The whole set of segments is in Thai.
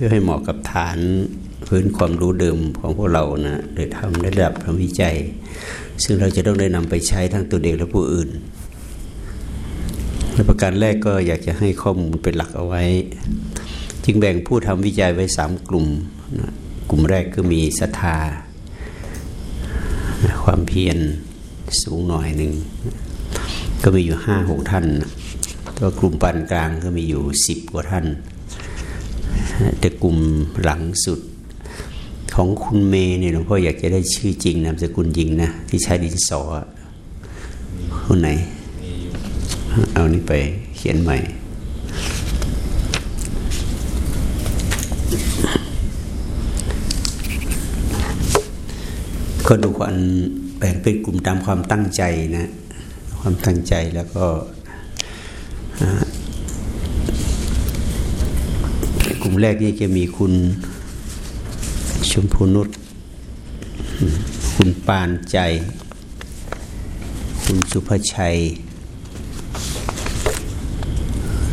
พื่อให้เหมาะกับฐานพื้นความรู้เดิมของพวกเรานะโดยทำระดับทำวิจัย ซึ่งเราจะต้องได้นำไปใช้ทั้งตัวเด็กและผู้อื่นและประการแรกก็อยากจะให้ข้อมูลเป็นหลักเอาไว้ จึงแบ่งผู้ทำวิจัยไว้สามกลุ่มนะกลุ่มแรกก็มีศรัทธา ความเพียรสูงหน่อยหนึ่ง ก็มีอยู่ห้าหกท่าน ตัวกลุ่มปานกลางก็มีอยู่สิบกว่าท่าน แต่กลุ่มหลังสุดของคุณเมย์เนี่ยหลวงพ่ออยากจะได้ชื่อจริงนามสกุลจริงนะ ที่ใช้ดินสอคนไหน เอานี่ไปเขียนใหม่ ก็ดูความแบ่งเป็นกลุ่มตามความตั้งใจนะ ความตั้งใจแล้วก็กลุ่ม แรกนี่จะมีคุณชมพูนุชคุณปานใจ คุณสุภชัย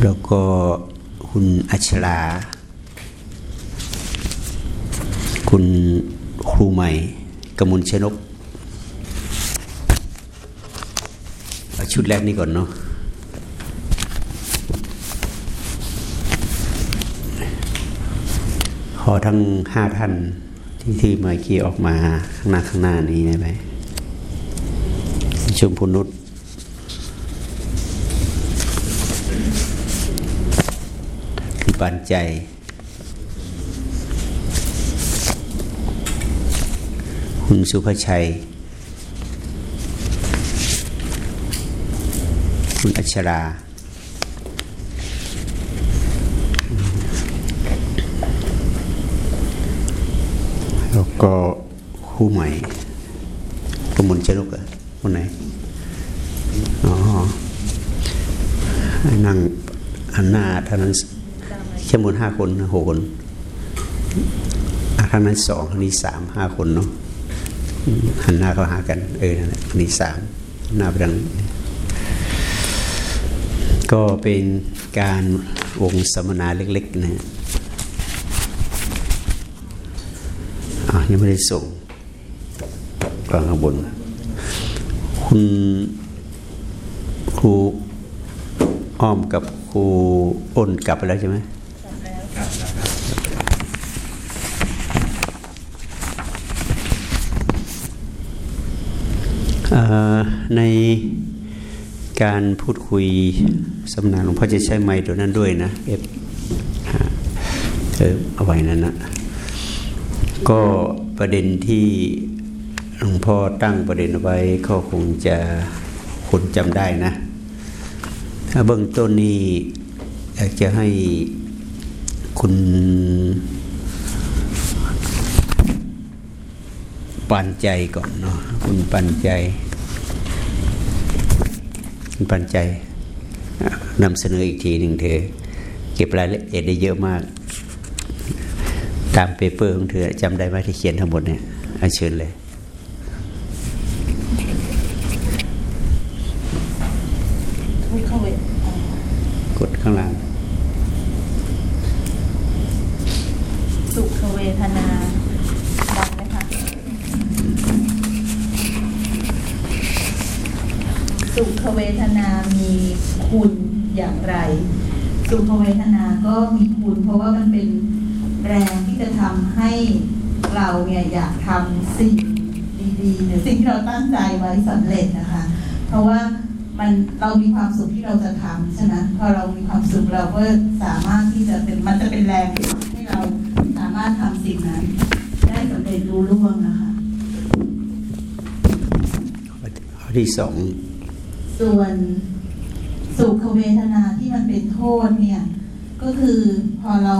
แล้วก็คุณอัชรา คุณครูใหม่กมลชนก ชุดแรกนี่ก่อนเนาะ อทั้งห้าท่านที่ที่มาเกี่ออกมาข้างหน้าข้างหน้านี้ได้ไหมชมพูนุชคุณปานใจ คุณสุภชัย คุณอัชรา แล้ว ก็คู่ใหม่กมลชนกอะคนไหนอ๋อหนั่งหันหน้าท่านนั้นแค่หมดห้าคนหกคนท่านนั้นสองท่านี้สามห้าคนเนาะหันหน้าเข้าหากันเออนั่นแหละนนี้สามหน้าไปทางก็เป็นการวงสัมมนาเล็กๆนะ อะยังไม่ได้ส่งกลางข้างบน คุณครูอ้อมกับครูอ้นกลับไปแล้วใช่ไหมในการพูดคุยสำนักหลวงพ่อจะใช้ไม้ตัวนั้นด้วยนะ เอฟเออเอาไว้นั่นนะ ก็ประเด็นที่หลวงพ่อตั้งประเด็นไว้ก็คงจะคนจำได้นะถ้าเบื้องต้นนี้อยากจะให้คุณปันใจก่อนเนาะคุณปันใจ คุณปันใจนำเสนออีกทีหนึ่งเธอเก็บรายละเอียดได้เยอะมาก ตามเปเปอร์ของเธอจำได้ไหมที่เขียนทั้งหมดเนี่ยอเชิญเลย กดข้างล่าง สุขเวทนาดังไหมคะสุขเวทนามีคุณอย่างไร สุขเวทนาก็มีคุณ เพราะว่ามันเป็นแรงที่จะทำให้เราเนี่ย อยากทำสิ่งดีๆหรือสิ่งที่เราตั้งใจไว้สำเร็จนะคะ เพราะว่ามันเรามีความสุขที่เราจะทำใช่ไหมพอเรามีความสุขเราก็สามารถที่จะเป็นมันจะเป็นแรงให้เราสามารถทำสิ่งนั้น ได้สำเร็จรู้ล่วงนะคะข้อที่สองส่วนสุขเวทนาที่มันเป็นโทษเนี่ย ก็คือพอเรา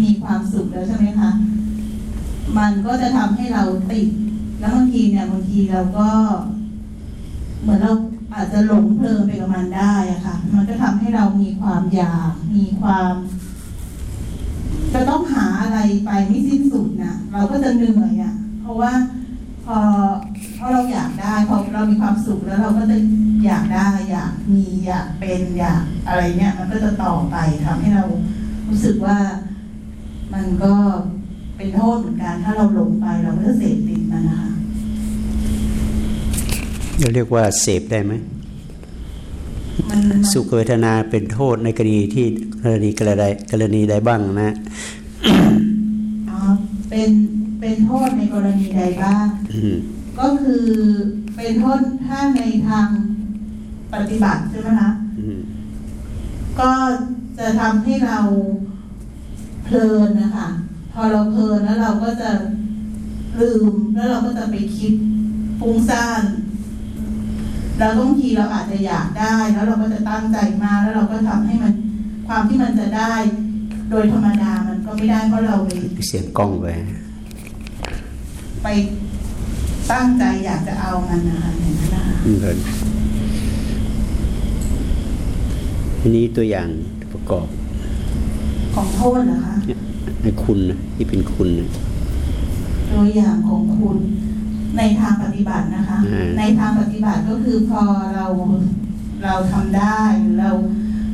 มีความสุขแล้วใช่ไหมคะ มันก็จะทำให้เราติด แล้วบางทีเนี่ยบางทีเราก็ เหมือนเราอาจจะหลงเพลินไปกับมันได้อะค่ะ มันก็ทำให้เรามีความอยาก มีความ จะต้องหาอะไรไปไม่สิ้นสุดนะเราก็จะเหนื่อยอะเพราะว่าพอเพราะเราอยากได้พอเรามีความสุขแล้วเราก็จะอยากได้อยากมีอยากเป็นอยากอะไรเนี่ย มันก็จะต่อไปทำให้เรารู้สึกว่ามันก็ เป็นโทษเหมือนกัน ถ้าเราหลงไปเราก็จะเสพติดมันนะคะเราเรียกว่าเสพได้ไหมมันมันสุขเวทนาเป็นโทษในกรณีที่กรณีกรณีกรณีใดบ้างนะอ๋อเป็นเป็นโทษในกรณีใดบ้างอืมก็คือเป็นโทษถ้าในทางปฏิบัติใช่ไหมคะอืมก็จะทำให้เราเพลินนะคะ พอเราเพลินแล้วเราก็จะลืมแล้วเราก็จะไปคิดฟุ้งซ่านแล้วบางทีเราอาจจะอยากได้ แล้วเราก็จะตั้งใจมากแล้วเราก็ทำให้มันความที่มันจะได้ โดยธรรมดามันก็ไม่ได้เพราะเราไปเสียงกล้องไปไปตั้งใจอยากจะเอามันนะคะอย่างนั้นนะคะอืมครับทีนี้ตัวอย่างประกอบ ของโทษเหรอคะ ให้คุณนะที่เป็นคุณนะตัวอย่างของคุณในทางปฏิบัตินะคะอืมในทางปฏิบัติก็คือพอเราเราทำได้หรือเรา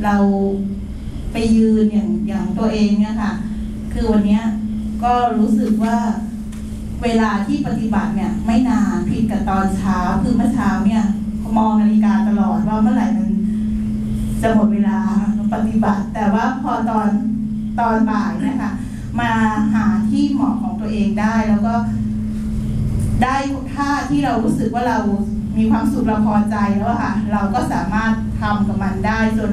เราไปยืนอย่างอย่างตัวเองเนี่ยค่ะ คือวันเนี้ยก็รู้สึกว่าเวลาที่ปฏิบัติเนี่ย ไม่นานผิดกับตอนเช้าคือเมื่อเช้าเนี่ยมองนาฬิกาตลอดว่าเมื่อไหร่มันจะหมดเวลาปฏิบัติ แต่ว่าพอตอนตอนบ่ายเนะคะ มาหาที่เหมาะของตัวเองได้ แล้วก็ได้ท่าที่เรารู้สึกว่าเรามีความสุขเราพอใจแล้วค่ะ เราก็สามารถทำกับมันได้จน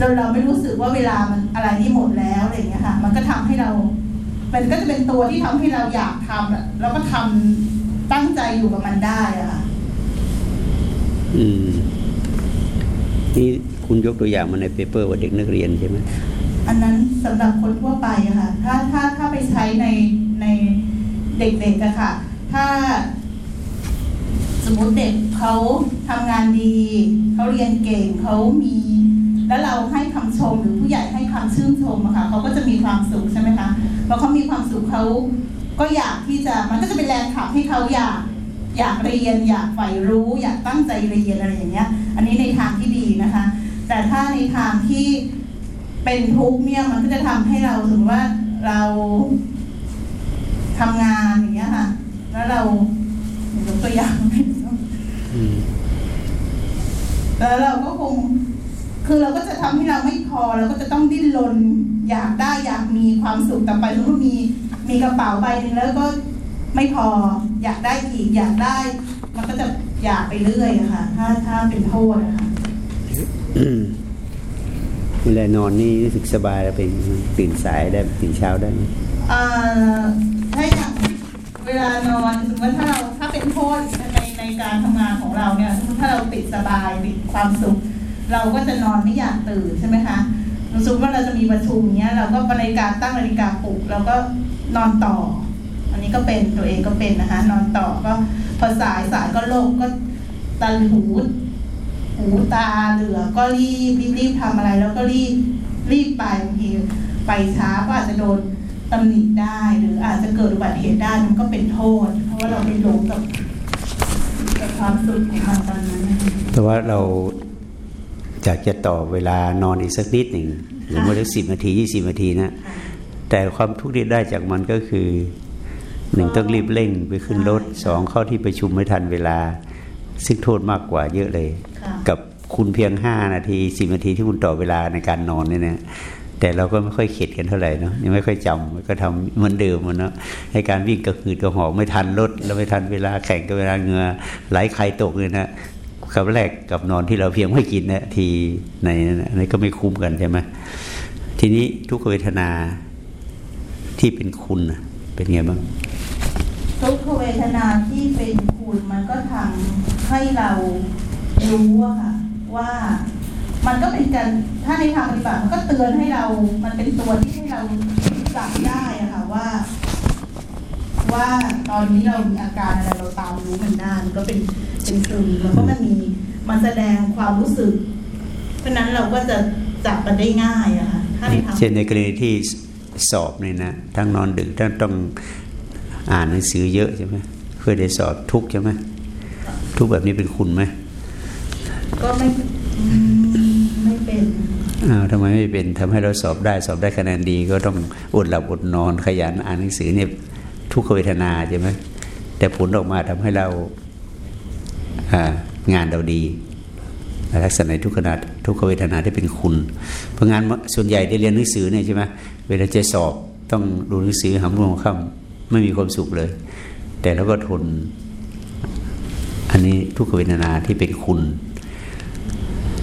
จนเราไม่รู้สึกว่าเวลามันอะไรนี่หมดแล้วอะไรอย่างเงี้ยค่ะ มันก็ทำให้เรา มันก็จะเป็นตัวที่ทำให้เราอยากทำแล้วก็ทำตั้งใจอยู่กับมันได้อะค่ะอืมนี่คุณยกตัวอย่างมาในเปเปอร์ว่าเด็กนักเรียนใช่ไหม อันนั้นสำหรับคนทั่วไปอะค่ะ ถ้าถ้าถ้าไปใช้ในในเด็กๆอะค่ะ ถ้า สมมติเด็กเขาทำงานดีเขาเรียนเก่งเขามี แล้วเราให้คำชมหรือผู้ใหญ่ให้คำชื่นชมอะค่ะเขาก็จะมีความสุขใช่ไหมคะพอเขามีความสุขเขาก็อยากที่จะมันก็จะเป็นแรงขับให้เขาอยากอยากเรียนอยากใฝ่รู้อยากตั้งใจเรียนอะไรอย่างเงี้ย อันนี้ในทางที่ดีนะคะ แต่ถ้าในทางที่ เป็นทุกข์เนี่ยมันก็จะทำให้เราสมมติว่าเราทำงานอย่างเงี้ยค่ะ แล้วเรายกตัวอย่างแล้วเราก็คง คือเราก็จะทำให้เราไม่พอเราก็จะต้องดิ้นรนอยากได้อยากมีความสุขต่อไปสมมติมีมีกระเป๋าใบหนึ่งแล้วก็ไม่พออยากได้อีกอยากได้ มันก็จะอยากไปเรื่อยอะค่ะ ถ้าถ้าเป็นโทษอะค่ะ เวลานอนนี่รู้สึกสบายแล้วเป็นตื่นสายได้ตื่นเช้าได้ไหมเอ่อถ้าอย่างเวลานอนสมมติถ้าเราถ้าเป็นโทษในในการทำงานของเราเนี่ยถ้าเราติดสบายติดความสุข เราก็จะนอนไม่อยากตื่นใช่ไหมคะสมมติว่าเราจะมีประชุมเนี้ยเราก็นาฬิกาตั้งนาฬิกาปลุกเราก็นอนต่อ อันนี้ก็เป็นตัวเองก็เป็นนะคะ นอนต่อก็พอสายสายก็โลกก็ตันหู หูตาเหลือก็รีบรีบทำอะไร แล้วก็รีบรีบไปบางทีไปช้าก็อาจจะโดนตำหนิได้ หรืออาจจะเกิดอุบัติเหตุได้มันก็เป็นโทษ เพราะว่าเราไปหลงกับกับความสุขของมันตอนนั้น แต่ว่าเราอยากจะต่อเวลานอนอีกสักนิดหนึ่งหรือว่าสักสิบนาทียี่สิบนาทีนะแต่ความทุกข์ที่ได้จากมันก็คือหนึ่งต้องรีบเร่งไปขึ้นรถสองเข้าที่ประชุมไม่ทันเวลา ซึ่งโทษมากกว่าเยอะเลยค่ะกับคุณเพียงห้านาทีสิบนาทีที่คุณต่อเวลาในการนอนเนี่ยนะแต่เราก็ไม่ค่อยเข็ดกันเท่าไหร่เนาะยังไม่ค่อยจำก็ทำเหมือนเดิมมันเนาะให้การวิ่งกระหืดกระหอบไม่ทันรถแล้วไม่ทันเวลาแข่งกับเวลาเหงือไหลใครตกเลยนะกับแรกกับนอนที่เราเพียงไม่กินนะทีในนั้นนะอันนี้ก็ไม่คุ้มกันใช่ไหมทีนี้ทุกขเวทนาที่เป็นคุณน่ะเป็นไงบ้างทุกขเวทนาที่เป็นคุณมันก็ทำ ให้เรารู้อะค่ะว่ามันก็เป็นการถ้าในทางปฏิบัติมันก็เตือนให้เรา มันเป็นตัวที่ให้เราจับได้อะค่ะว่า ว่าตอนนี้เรามีอาการอะไรเราตามรู้มันได้มันก็เป็นเป็นซึมแล้วก็มันมีมันแสดงความรู้สึก เพราะนั้นเราก็จะจับมันได้ง่ายอะค่ะถ้าในทางเช่นในกรณีที่สอบเนี่ยนะทั้งนอนดึกทั้งต้องอ่านหนังสือเยอะใช่ไหมเพื่อได้สอบทุกใช่ไหม ทุกข์แบบนี้เป็นคุณไหมก็ไม่อืมไม่เป็นอ้าวทำไมไม่เป็นทำให้เราสอบได้สอบได้คะแนนดีก็ต้องอดหลับอดนอนขยันอ่านหนังสือเนี่ยทุกขเวทนาใช่ไหมแต่ผลออกมาทำให้เราอ่างานเราดีลักษณะทุกขณะทุกขเวทนาที่เป็นคุณ เพราะงานส่วนใหญ่ได้เรียนหนังสือเนี่ยใช่ไหมเวลาจะสอบต้องดูหนังสือหำรวงค่ำไม่มีความสุขเลย แต่เราก็ทน อันนี้ทุกขเวทนาที่เป็นคุณ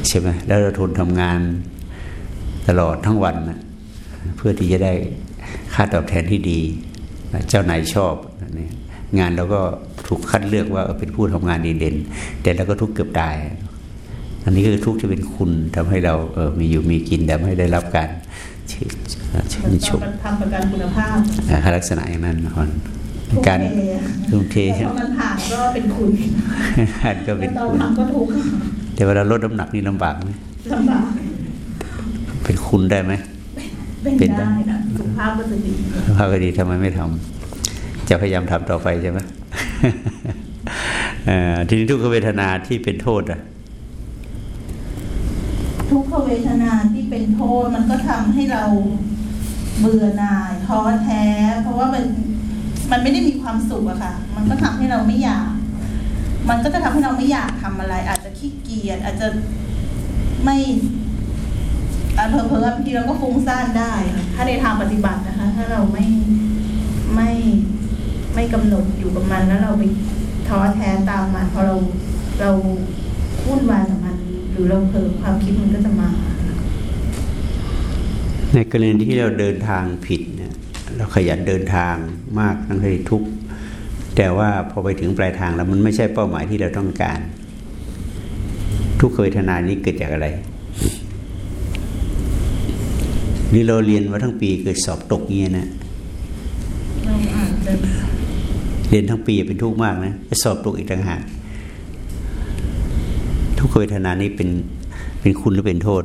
ใช่ไหมแล้วเราทนทำงานตลอดทั้งวันนะเพื่อที่จะได้ค่าตอบแทนที่ดี เจ้านายชอบนี่งานเราก็ถูกคัดเลือกว่าเป็นผู้ทำงานดีเด่น แต่เราก็ทุกเกือบตาย อันนี้คือทุกที่เป็นคุณทำให้เราเออมีอยู่มีกินแต่ไม่ได้รับการชื่นชื่นชมทำประกันคุณภาพอ่าลักษณะอย่างนั้นนะ การทุ่มเทแต่พอมันผ่านก็เป็นคุณอันก็เป็นตอนคุณทำก็ทุกข์แต่เวลาลดน้ำหนักนี่ลำบากไหมลำบากเป็นคุณได้ไหมเป็นเป็นได้ได้นะสุขภาพก็จะดีภาพก็ดีทำไมไม่ทำจะพยายามทำต่อไปใช่ไหมเอ่อทีนี้ทุกขเวทนาที่เป็นโทษอะทุกขเวทนาที่เป็นโทษมันก็ทำให้เราเบื่อหน่ายท้อแท้ เพราะว่ามัน มันไม่ได้มีความสุขอะค่ะ มันก็ทำให้เราไม่อยาก มันก็จะทำให้เราไม่อยากทำอะไร อาจจะขี้เกียจอาจจะไม่อาเพอเพอบางทีเราก็ฟุ้งซ่านได้ ถ้าในทางปฏิบัตินะคะ ถ้าเราไม่ไม่ไม่กำหนดอยู่กับมันแล้วเราไปท้อแท้ตามมันพอเราเราวุ่นวายกับมัน หรือเราเผลอความคิดมันก็จะมา ในกรณีที่เราเดินทางผิด เราขยันเดินทางมากทั้งที่ทุกแต่ว่าพอไปถึงปลายทางแล้วมันไม่ใช่เป้าหมายที่เราต้องการ ทุกขเวทนานี้เกิดจากอะไรหรือเราเรียนมาทั้งปีเกิดสอบตกเงี้ยนะเรียนทั้งปีเป็นทุกข์มากนะจะสอบตกอีกต่างหากทุกขเวทนานี้เป็นเป็นคุณหรือเป็นโทษ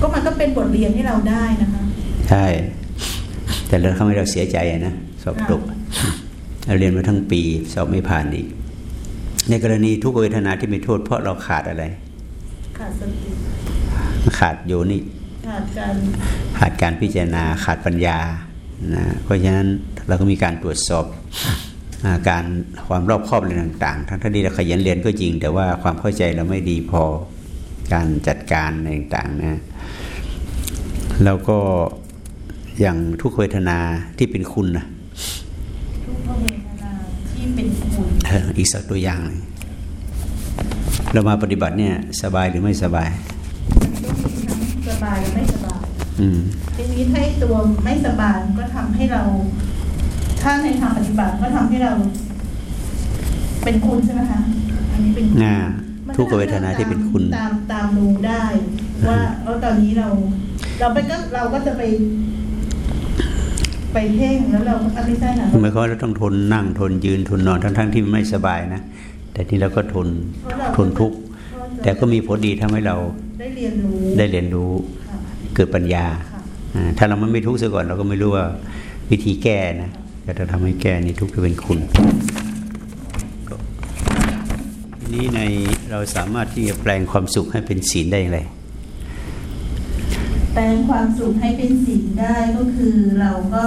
ก็มันก็เป็นบทเรียนให้เราได้นะคะ ใช่ แต่เราทำให้เราเสียใจอะนะสอบตกเราเรียนมาทั้งปี สอบไม่ผ่านอีก ในกรณีทุกขเวทนาที่เป็นโทษ เพราะเราขาดอะไร ขาดสติขาดโยนิขาดการขาดการพิจารณาขาดปัญญานะเพราะฉะนั้นเราก็มีการตรวจสอบอาการความรอบคอบอะไรต่างๆ ทั้งที่เราขยันเรียนก็จริง แต่ว่าความเข้าใจเราไม่ดีพอการจัดการอะไรต่างๆนะแล้วก็ อย่างทุกขเวทนาที่เป็นคุณนะทุกขเวทนาที่เป็นคุณเอออีกสักตัวอย่างหนึ่งเรามาปฏิบัติเนี่ยสบายหรือไม่สบายก็มีทั้งสบายและไม่สบายอืมทีนี้ถ้าไอ้ตัวไม่สบายก็ทำให้เรา ถ้าในทางปฏิบัติก็ทำให้เรา เป็นคุณใช่ไหมคะอันนี้เป็นคุณอ่ามันทุกขเวทนาที่เป็นคุณตามตามรู้ได้ ว่าเออตอนนี้เรา เราไปก็เราก็จะไป ไปเพ่งแล้วเราอะไม่ใช่ค่ะหมายความว่าเราต้องทนนั่งทนยืนทนนอนทั้งๆที่ไม่สบายนะ แต่ที่เราก็ทนเพราะเราทนทุกข์แต่ก็มีผลดีทำให้เราได้เรียนรู้ได้เรียนรู้ค่ะเกิดปัญญาค่ะอ่าถ้าเราไม่ทุกข์ซะก่อนเราก็ไม่รู้ว่าวิธีแก้นะก็จะทำให้แก้นี่ทุกข์จะเป็นคุณทีนี้ในเราสามารถที่จะแปลงความสุขให้เป็นศีลได้อย่างไร แปลงความสุขให้เป็นสิ่งได้ก็คือเราก็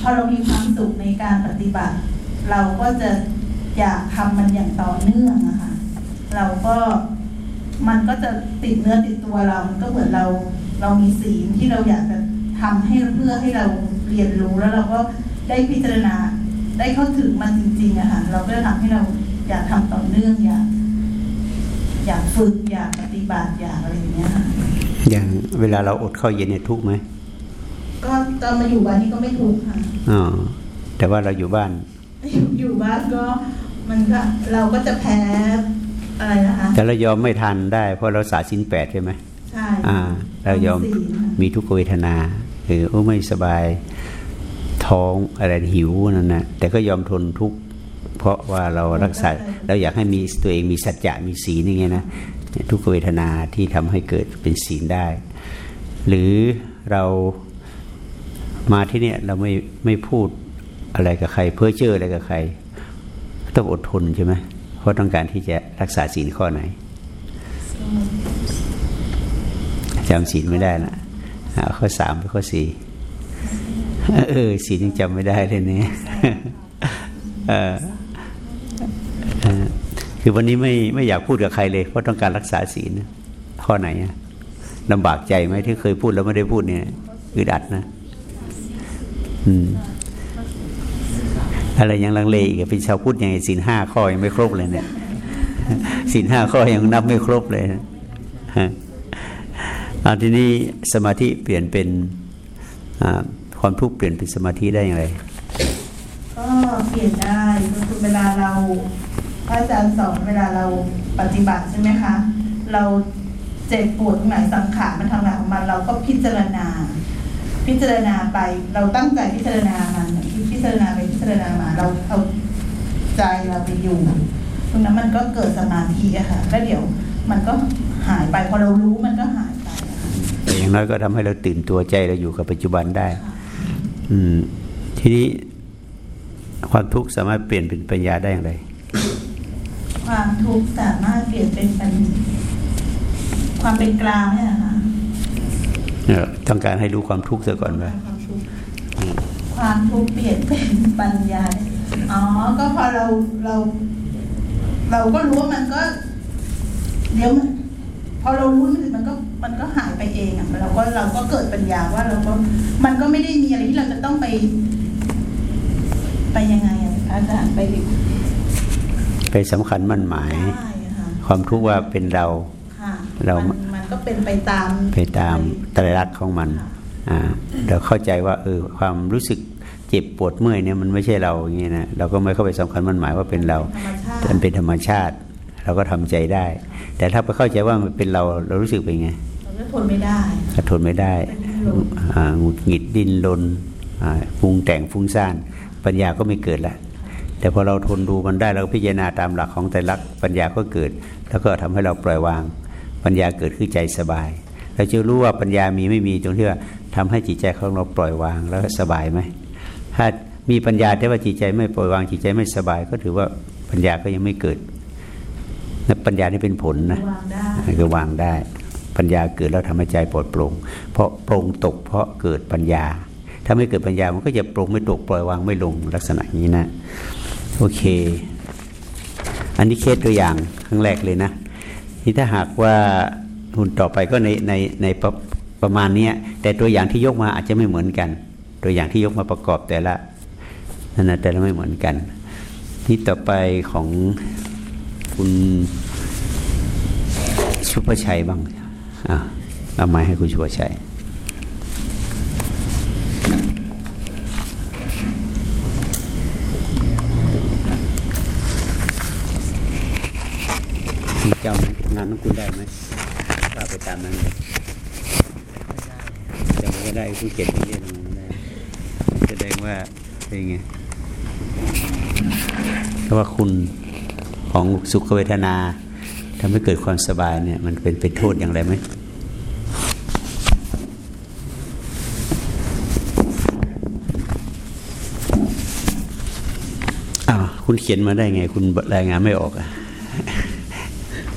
พอเรามีความสุขในการปฏิบัติ เราก็จะอยากทำมันอย่างต่อเนื่องอะค่ะเราก็มันก็จะติดเนื้อติดตัวเรา มันก็เหมือนเราเรามีศีลที่เราอยากจะทำให้เพื่อให้เราเรียนรู้แล้วเราก็ได้พิจารณาได้เข้าถึงมันจริงๆอะค่ะเราก็จะทำให้เราอยากทำต่อเนื่องอยากอยากฝึกอยากปฏิบัติอยากอะไรอย่างเงี้ยค่ะ อย่างเวลาเราอดข้าวเย็นเนี่ยทุกข์ไหมก็ตอนมาอยู่บ้านนี้ก็ไม่ถูกค่ะอ๋อแต่ว่าเราอยู่บ้านอยู่อยู่บ้านก็มันก็เราก็จะแพ้อะไรนะคะแต่เรายอมไม่ทันได้ เพราะเราสาสินแปดใช่ไหมใช่อ่า เรายอมศีลค่ะมีทุกขเวทนาหรือโอ้ไม่สบายท้องอะไรหิวนั่นนะแต่ก็ยอมทนทุกข์เพราะว่าเรารักษาเราอยากให้มีตัวเองมีสัจจะมีศีลอย่างเงี้ยนะเนี่ย ทุกเวทนาที่ทำให้เกิดเป็นศีลได้ หรือเรามาที่เนี่ยเราไม่ไม่พูดอะไรกับใคร เพ้อเจ้ออะไรกับใคร ต้องอดทนใช่ไหมเพราะต้องการที่จะรักษาศีลข้อไหนจำศีลไม่ได้ละข้อสามไปข้อสี่เออศีลยังจำไม่ได้เลยเนี่ย คือวันนี้ไม่ไม่อยากพูดกับใครเลย เพราะต้องการรักษาศีลนะข้อไหนลำบากใจไหมที่เคยพูดแล้วไม่ได้พูดเนี่ยอึดอัดนะ อืม อะไรยังลังเลอีกเป็นชาวพุทธยังไงศีลห้าข้อยังไม่ครบเลยเนี่ยศีลห้าข้อยังนับไม่ครบเลยนะอาทีนี้สมาธิเปลี่ยนเป็นความทุกข์เปลี่ยนเป็นสมาธิได้อย่างไรก็เปลี่ยนได้ก็คือเวลาเรา พระอาจารย์สอนเวลาเราปฏิบัติใช่ไหมคะ เราเจ็บปวดตรงไหนสังขารมันทำงานของมันเราก็พิจารณา พิจารณาไป เราตั้งใจพิจารณามันพิจารณาไปพิจารณามา เราเอาใจเราไปอยู่ตรงนั้นมันก็เกิดสมาธิอะค่ะแล้วเดี๋ยวมันก็หายไปพอเรารู้มันก็หายไปอะค่ะแต่อย่างน้อยก็ทำให้เราตื่นตัวใจเราอยู่กับปัจจุบันได้ อืมทีนี้ความทุกข์สามารถเปลี่ยนเป็นปัญญาได้อย่างไร ความทุกข์สามารถเปลี่ยนเป็นเป็นความเป็นกลางเนี่ยนะคะเออต้องการให้รู้ความทุกข์ซะก่อนว่าความทุกข์ความทุกข์เปลี่ยนเป็นปัญญา อ๋อ ก็พอเราเรา เราก็รู้ว่ามันก็ เดี๋ยวมันพอเรารู้มันมันก็มันก็หายไปเองอะเราก็เราก็เกิดปัญญาว่าเราก็มันก็ไม่ได้มีอะไรที่เราจะต้องไป ไปยังไงอะอาจารย์ไป ไปสำคัญมั่นหมายได้อะค่ะความทุกข์ว่าเป็นเราค่ะเรานมันก็เป็นไปตามไปตามไตรลักษณ์ของมันอ่าเราเข้าใจว่าเออความรู้สึกเจ็บปวดเมื่อยเนี่ยมันไม่ใช่เราอย่างนี้นะเราก็ไม่เข้าไปสำคัญมันหมายว่าเป็นเราธรรมชาติมันเป็นธรรมชาติ เราก็ทำใจได้ แต่ถ้าไปเข้าใจว่ามันเป็นเราเรารู้สึกเป็นไงเราก็ทนไม่ได้กระทนไม่ได้อ่าหงุดหงิดดิ้นรนอ่าปรุงแต่งฟุ้งซ่านปัญญาก็ไม่เกิดละ แต่พอเราทนดูมันได้เราพิจารณาตามหลักของไตรลักษณ์ปัญญาก็เกิด แล้วก็ทำให้เราปล่อยวาง ปัญญาเกิดขึ้นใจสบาย เราจะรู้ว่าปัญญามีไม่มีตรงที่ว่าทำให้จิตใจของเราปล่อยวางแล้วสบายไหมถ้ามีปัญญาแต่ว่าจิตใจไม่ปล่อยวางจิตใจไม่สบาย ก็ถือว่าปัญญาก็ยังไม่เกิดและปัญญานี่เป็นผลนะวางได้ก็วางได้ ปัญญาเกิดแล้วทำให้ใจปลอดโปร่งเพราะโปร่งตกเพราะเกิดปัญญา ถ้าไม่เกิดปัญญามันก็จะโปร่งไม่ตกปล่อยวางไม่ลงลักษณะอย่างนี้นะ โอเค อันนี้เคสตัวอย่างครั้งแรกเลยนะนี่ถ้าหากว่าหุ่นต่อไปก็ในในในประประมาณนี้แต่ตัวอย่างที่ยกมาอาจจะไม่เหมือนกัน ตัวอย่างที่ยกมาประกอบแต่ละนั่นนะแต่ละไม่เหมือนกันนี่ต่อไปของคุณชุปชัยบ้างอะเอาไม้ให้คุณชุปชัย คุณ จำงานของคุณได้ไหมว่าไปตามนั้นเลยจำไม่ได้คุณเขียนที่เรียนมาไม่ได้แสดงว่าเป็นไงเพราะว่าคุณของสุขเวทนาทำให้เกิดความสบายเนี่ย มันเป็นเป็นโทษอย่างไรไหมอ้าวคุณเขียนมาได้ไง คุณรายงานไม่ออกอะ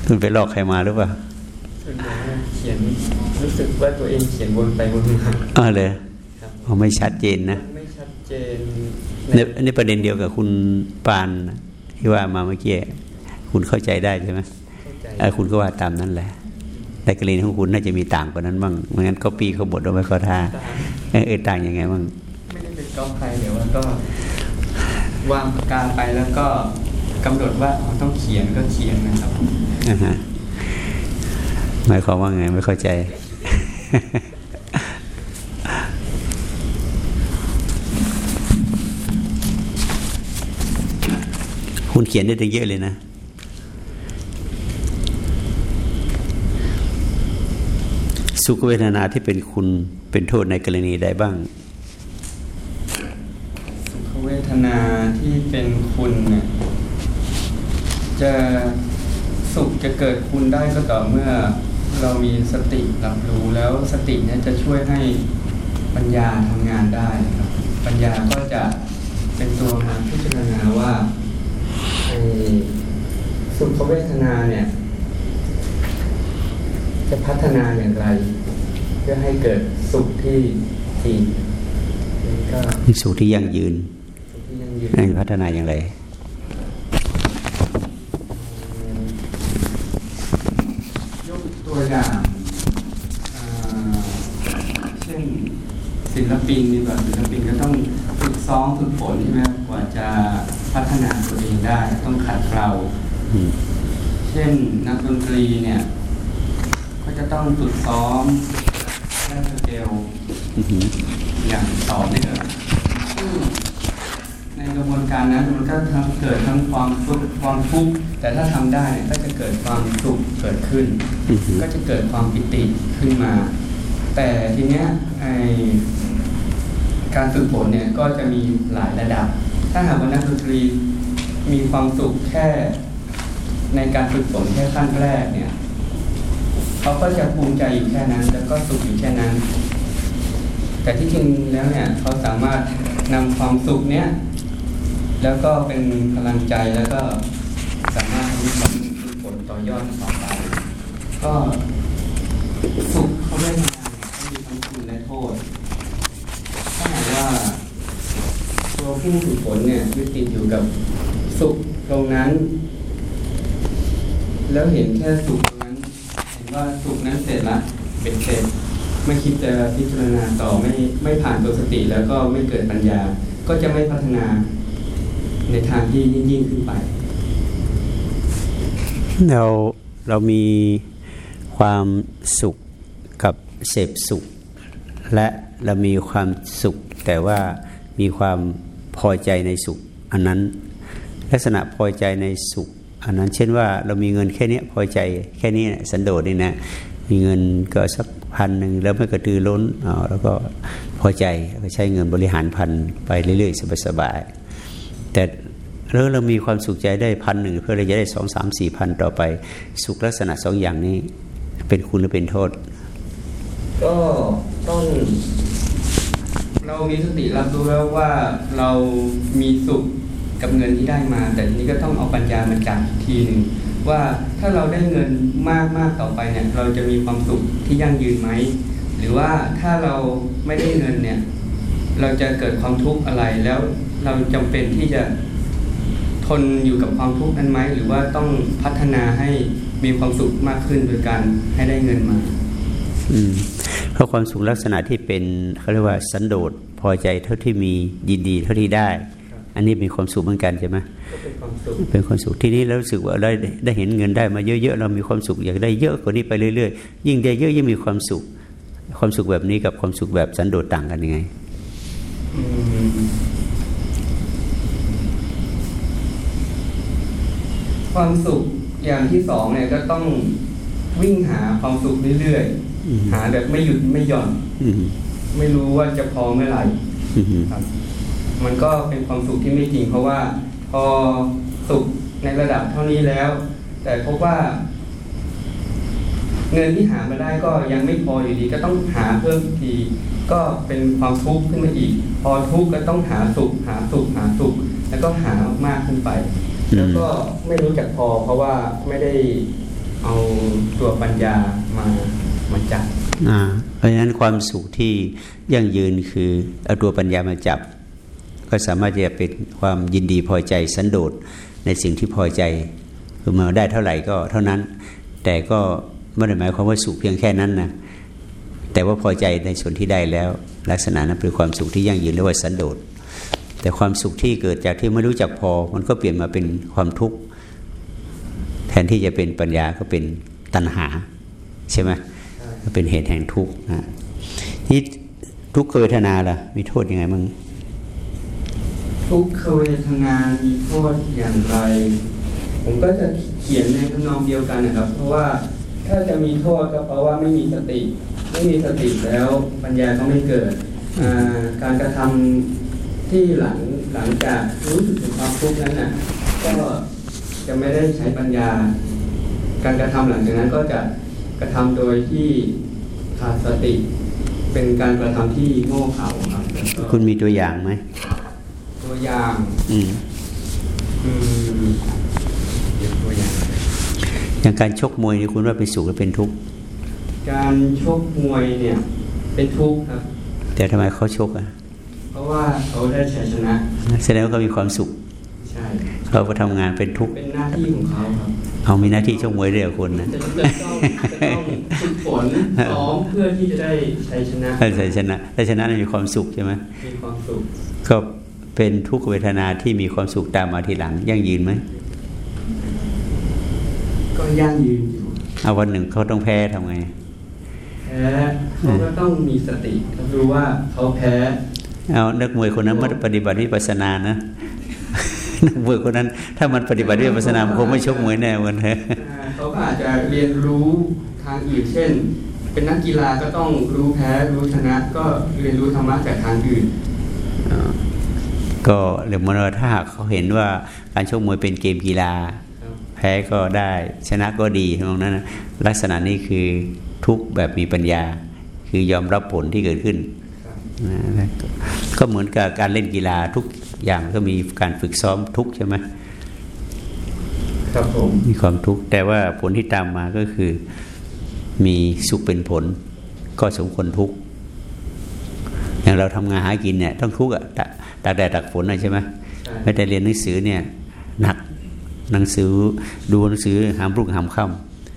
คุณไปลอกใครมาหรือเปล่าส่วนใหญ่เขียนรู้สึกว่าตัวเองเขียนวนไปวนมาอ๋อเลยครับอ๋อไม่ชัดเจนนะไม่ชัดเจนในอันนี้ประเด็นเดียวกับคุณปานนะที่ว่ามาเมื่อกี้คุณเข้าใจได้ใช่ไหมเข้าใจเออคุณก็ว่าตามนั้นแหละ แต่กรณีของคุณน่าจะมีต่างกว่านั้นบ้างไม่งั้นก็ปีเขาบทเอาไว้เขาท่าเออเออต่างยังไงบ้างไม่ได้เป็นก๊อปใครเดี๋ยวว่าก็วางปากกาไปแล้วก็กำหนดว่าอ๋อต้องเขียนก็เขียนนะครับอ่าฮะ หมายความว่าไงไม่เข้าใจ คุณเขียนได้ตั้งเยอะเลยนะสุขเวทนาที่เป็นคุณเป็นโทษในกรณีใดบ้าง สุขเวทนาที่เป็นคุณเนี่ยจะ สุขจะเกิดคุณได้ก็ต่อเมื่อเรามีสติรับรู้แล้วสติเนี่ยจะช่วยให้ปัญญาทำงานได้ครับ ปัญญาก็จะเป็นตัวมาพิจารณาว่าไอ้สุขเวทนาเนี่ย จะพัฒนาอย่างไรพื่อให้เกิดสุขที่จริงนี่ก็มีสุขที่ยั่งยืนสุขที่ยังยืนให้พัฒนาอย่างไร ตัวอย่างอ่าเช่นศิลปินดีกว่าศิลปินก็ต้องฝึกซ้อมฝึกฝนใช่ไหมกว่าจะพัฒนาตัวเองได้ ต้องขัดเกลาอืมเช่นนักดนตรีเนี่ย ก็จะต้องฝึกซ้อมและสเกลอือหืออย่างต่อเนื่องซึ่งใน กระบวนการนั้นมันก็ทั้งเกิดทั้งความทุกข์ความทุกข์แต่ถ้าทำได้ก็จะเกิดความสุขเกิดขึ้นอือหือก็จะเกิดความปิติขึ้นมา แต่ทีเนี้ยไอการฝึกฝนเนี่ยก็จะมีหลายระดับ ถ้าหากว่านักดนตรีมีความสุขแค่ในการฝึกฝนแค่ขั้นแรกเนี่ยเขาก็จะภูมิใจอยู่แค่นั้น แล้วก็สุขอยู่แค่นั้น แต่ที่จริงแล้วเนี่ยเขาสามารถนำความสุขเนี้ย แล้วก็เป็นพลังใจแล้วก็สามารถทำให้ผลต่อยอดต่อไป ก็สุขเขาไม่มาเขามีทั้งคุณและโทษถ้าหากว่าตัวผู้ฝึกฝนเนี่ยยึดติดอยู่กับสุขตรงนั้น แล้วเห็นแค่สุขตรงนั้น เห็นว่าสุขนั้นเสร็จละเป็นเสร็จไม่คิดจะพิจารณาต่อไม่ไม่ผ่านตัวสติแล้วก็ไม่เกิดปัญญาก็จะไม่พัฒนา ในทางที่ยิ่งยิ่งขึ้นไป เราเรามีความสุขกับเสพสุข และเรามีความสุข แต่ว่ามีความพอใจในสุข อันนั้นลักษณะพอใจในสุข อันนั้นเช่นว่าเรามีเงินแค่เนี้ยพอใจแค่นี้สันโดษนี่นะมีเงินก็สักพันหนึ่งแล้วไม่กระตือร้นอ๋อแล้วก็พอใจก็ใช้เงินบริหารพันไปเรื่อยๆสบายๆ แต่แล้วเรามีความสุขใจได้พันหนึ่งเพื่อเราจะได้สองสามสี่พันต่อไป สุขลักษณะสองอย่างนี้ เป็นคุณหรือเป็นโทษ ก็ต้อง เรามีสติรับรู้แล้วว่าเรามีสุขกับเงินที่ได้มา แต่ทีนี้ก็ต้องเอาปัญญามาจับอีกทีหนึ่งว่าถ้าเราได้เงินมากมากต่อไปเนี่ย เราจะมีความสุขที่ยั่งยืนไหมหรือว่าถ้าเราไม่ได้เงินเนี่ย เราจะเกิดความทุกข์อะไรแล้ว เราจำเป็นที่จะทนอยู่กับความทุกข์นั้นไหมหรือว่าต้องพัฒนาให้มีความสุขมากขึ้นโดยการให้ได้เงินมา อืมเพราะความสุขลักษณะที่เป็นเขาเรียกว่าสันโดษพอใจเท่าที่มียินดีเท่าที่ได้ อันนี้เป็นความสุขเหมือนกันใช่ไหมก็เป็นความสุขเป็นความสุขที่นี้เรารู้สึกว่าได้ได้เห็นเงินได้มาเยอะๆเรามีความสุขอยากได้เยอะกว่านี้ไปเรื่อยๆ ยิ่งได้เยอะยิ่งมีความสุข ความสุขแบบนี้กับความสุขแบบสันโดษต่างกันยังไง อืม ความสุขอย่างที่สองเนี่ยก็ต้องวิ่งหาความสุขเรื่อยอืมๆหาแบบไม่หยุดไม่หย่อนอืมไม่รู้ว่าจะพอเมื่อไหร่อืมครับ มันก็เป็นความสุขที่ไม่จริง เพราะว่าพอสุขในระดับเท่านี้แล้ว แต่พบว่า เงินที่หามาได้ก็ยังไม่พออยู่ดี ก็ต้องหาเพิ่มอีกที ก็เป็นความทุกข์ขึ้นมาอีก พอทุกข์ก็ต้องหาสุข หาสุขหาสุข แล้วก็หามากขึ้นไป แล้วก็ไม่รู้จักพอเพราะว่าไม่ได้เอาตัวปัญญามามาจับอ่าเพราะฉะนั้นความสุขที่ยั่งยืนคือเอาตัวปัญญามาจับ ก็สามารถจะเป็นความยินดีพอใจสันโดษในสิ่งที่พอใจคือมาได้เท่าไหร่ก็เท่านั้น แต่ก็ไม่ได้หมายความว่าสุขเพียงแค่นั้นนะแต่ว่าพอใจในส่วนที่ได้แล้ว ลักษณะนั้นเป็นความสุขที่ยั่งยืนเรียกว่าสันโดษ แต่ความสุขที่เกิดจากที่ไม่รู้จักพอ มันก็เปลี่ยนมาเป็นความทุกข์แทนที่จะเป็นปัญญาก็เป็นตัณหา ใช่ไหมก็เป็นเหตุแห่งทุกข์นะที่ทุกขเวทนาล่ะ มีโทษยังไงบ้างทุกขเวทนามีโทษอย่างไร ผมก็จะเขียนในทำนองเดียวกันนะครับ เพราะว่าถ้าจะมีโทษก็เพราะว่าไม่มีสติ ไม่มีสติแล้วปัญญาก็ไม่เกิด การกระทำ ที่หลังหลังจากรู้สึกถึงความทุกข์นั้นน่ะก็จะไม่ได้ใช้ปัญญา การกระทำหลังจากนั้นก็จะกระทำโดยที่ขาดสติ เป็นการกระทำที่โง่เขลาครับแล้วก็คุณมีตัวอย่างไหมตัวอย่างอืมอืมยกตัวอย่างอย่างการชกมวยนี่คุณว่าเป็นสุขหรือเป็นทุกข์การชกมวยเนี่ยอเป็นทุกข์ครับ แต่ทำไมเขาชกอะเพ ราะว่าเขาได้ชัยชนะแสดงว่าเขามีความสุขใช่เขาก็ทำงานเป็นทุกข์เป็นหน้าที่ของเขาครับเขามีหน้าที่ชกมวยด้วยเหรอคนนะจะจะต้องจะต้องฝึกฝนซ้อมเพื่อที่จะได้ชัยชนะถ้าชนะถ้าชนะแล้วมีความสุขใช่ไหมมีความสุขก็เป็นทุกขเวทนาที่มีความสุขตามมาทีหลังยั่งยืนไหมก็ยั่งยืนอยู่เอาวันหนึ่งเขาต้องแพ้ทำไงแพ้เขาก็ต้องมีสติรับรู้ว่าเขาแพ้ เอานักมวยคนนั้นไม่ได้ปฏิบัติวิปัสสนานะนักมวยคนนั้น ถ้ามันปฏิบัติวิปัสสนามันคงไม่ชกมวยแน่วันเถอะอ่าเขาก็อาจจะเรียนรู้ทางอื่นเช่น เป็นนักกีฬาก็ต้องรู้แพ้รู้ชนะ ก็เรียนรู้ธรรมะจากทางอื่นก็เดี๋ยวมันว่าถ้าหากเขาเห็นว่าการชกมวยเป็นเกมกีฬาครับแพ้ก็ได้ชนะก็ดีตรงนั้นนะลักษณะนี้คือทุกข์แบบมีปัญญา คือยอมรับผลที่เกิดขึ้นครับนะ ก็เหมือนกับการเล่นกีฬาทุกอย่างก็มีการฝึกซ้อมทุกข์ใช่ไหมครับผมมีความทุกข์แต่ว่าผลที่ตามมาก็คือมีสุขเป็นผล ก็สมควรทุกข์อย่างเราทำงานหากินเนี่ยต้องทุกข์อะตากตากแดดตากฝนนะใช่ไหมใช่ไม่แต่เรียนหนังสือเนี่ยหนักหนังสือดูหนังสือหามรุ่งหามค่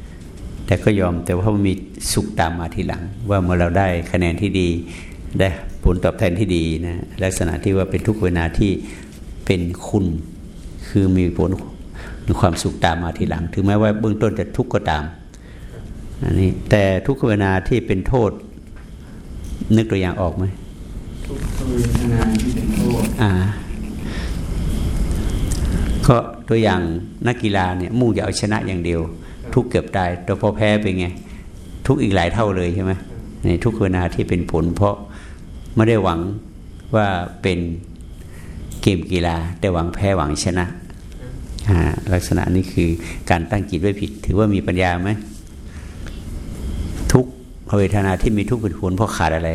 ำแต่ก็ยอมแต่ว่ามันมีสุขตามมาทีหลัง ว่าเมื่อเราได้คะแนนที่ดี ได้ผลตอบแทนที่ดีนะลักษณะที่ว่าเป็นทุกเวลาที่เป็นคุณคือมีผลมีความสุขตามมาทีหลัง ถึงแม้ว่าเบื้องต้นจะทุกข์ก็ตามอันนี้แต่ทุกเวลาที่เป็นโทษ นึกตัวอย่างออกไหมทุกขเวทนาที่เป็นโทษอ่าก็ตัวอย่างนักกีฬาเนี่ยมุ่งจะเอาชนะอย่างเดียว ทุกเกือบตายแต่พอแพ้เป็นไง ทุกอีกหลายเท่าเลยใช่ไหมในทุกเวลาที่เป็นผล เพราะ ไม่ได้หวังว่าเป็นเกมกีฬา แต่หวังแพ้หวังชนะอ่าลักษณะนี้คือการตั้งจิตไว้ผิด ถือว่ามีปัญญาไหมทุกเวทนาที่มีทุกข์เป็นผลเพราะขาดอะไร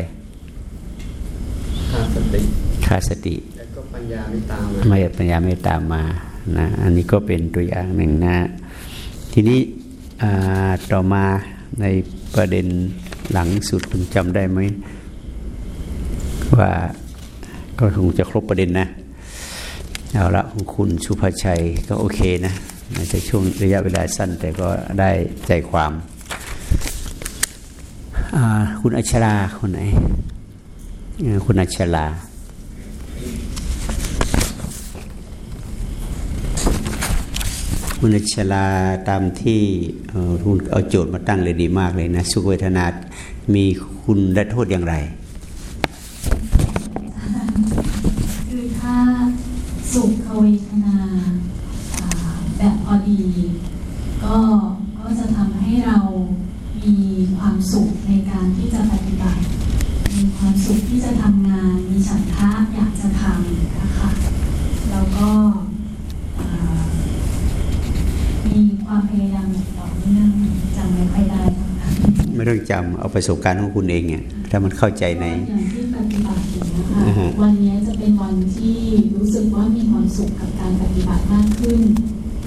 ขาดสติขาดสติแล้วก็ปัญญาไม่ตามมาไม่ปัญญาไม่ตามมานะอันนี้ก็เป็นตัวอย่างหนึ่งนะ ทีนี้อ่าต่อมาในประเด็นหลังสุดคุณจำได้ไหม ว่าก็คงจะครบประเด็นนะ เอาละของคุณสุภาชัยก็โอเคนะในช่วงระยะเวลาสั้น แต่ก็ได้ใจความาคุณอัชราคนไหน คุณอัชราคุณอัชลาตามที่คุณเอาโจทย์มาตั้งเลยดีมากเลยนะ สุขเวทนา มีคุณและโทษอย่างไร สุขเวทนาอ่าแบบพอดี ก็ก็จะทำให้เรามีความสุขในการที่จะปฏิบัติ มีความสุขที่จะทำงาน มีฉันทะอยากจะทำนะคะแล้วก็อ่ามีความพยายามอย่างต่อเนื่องจำไม่ค่อยได้นะคะไม่ต้องจำเอาประสบการณ์ของคุณเองเนี่ยถ้ามันเข้าใจในอย่างที่ปฏิบัติอยู่นะคะอือฮะวันนี้จะเป็นวันที่รู้สึกว่ามีความ สุขกับการปฏิบัติมากขึ้น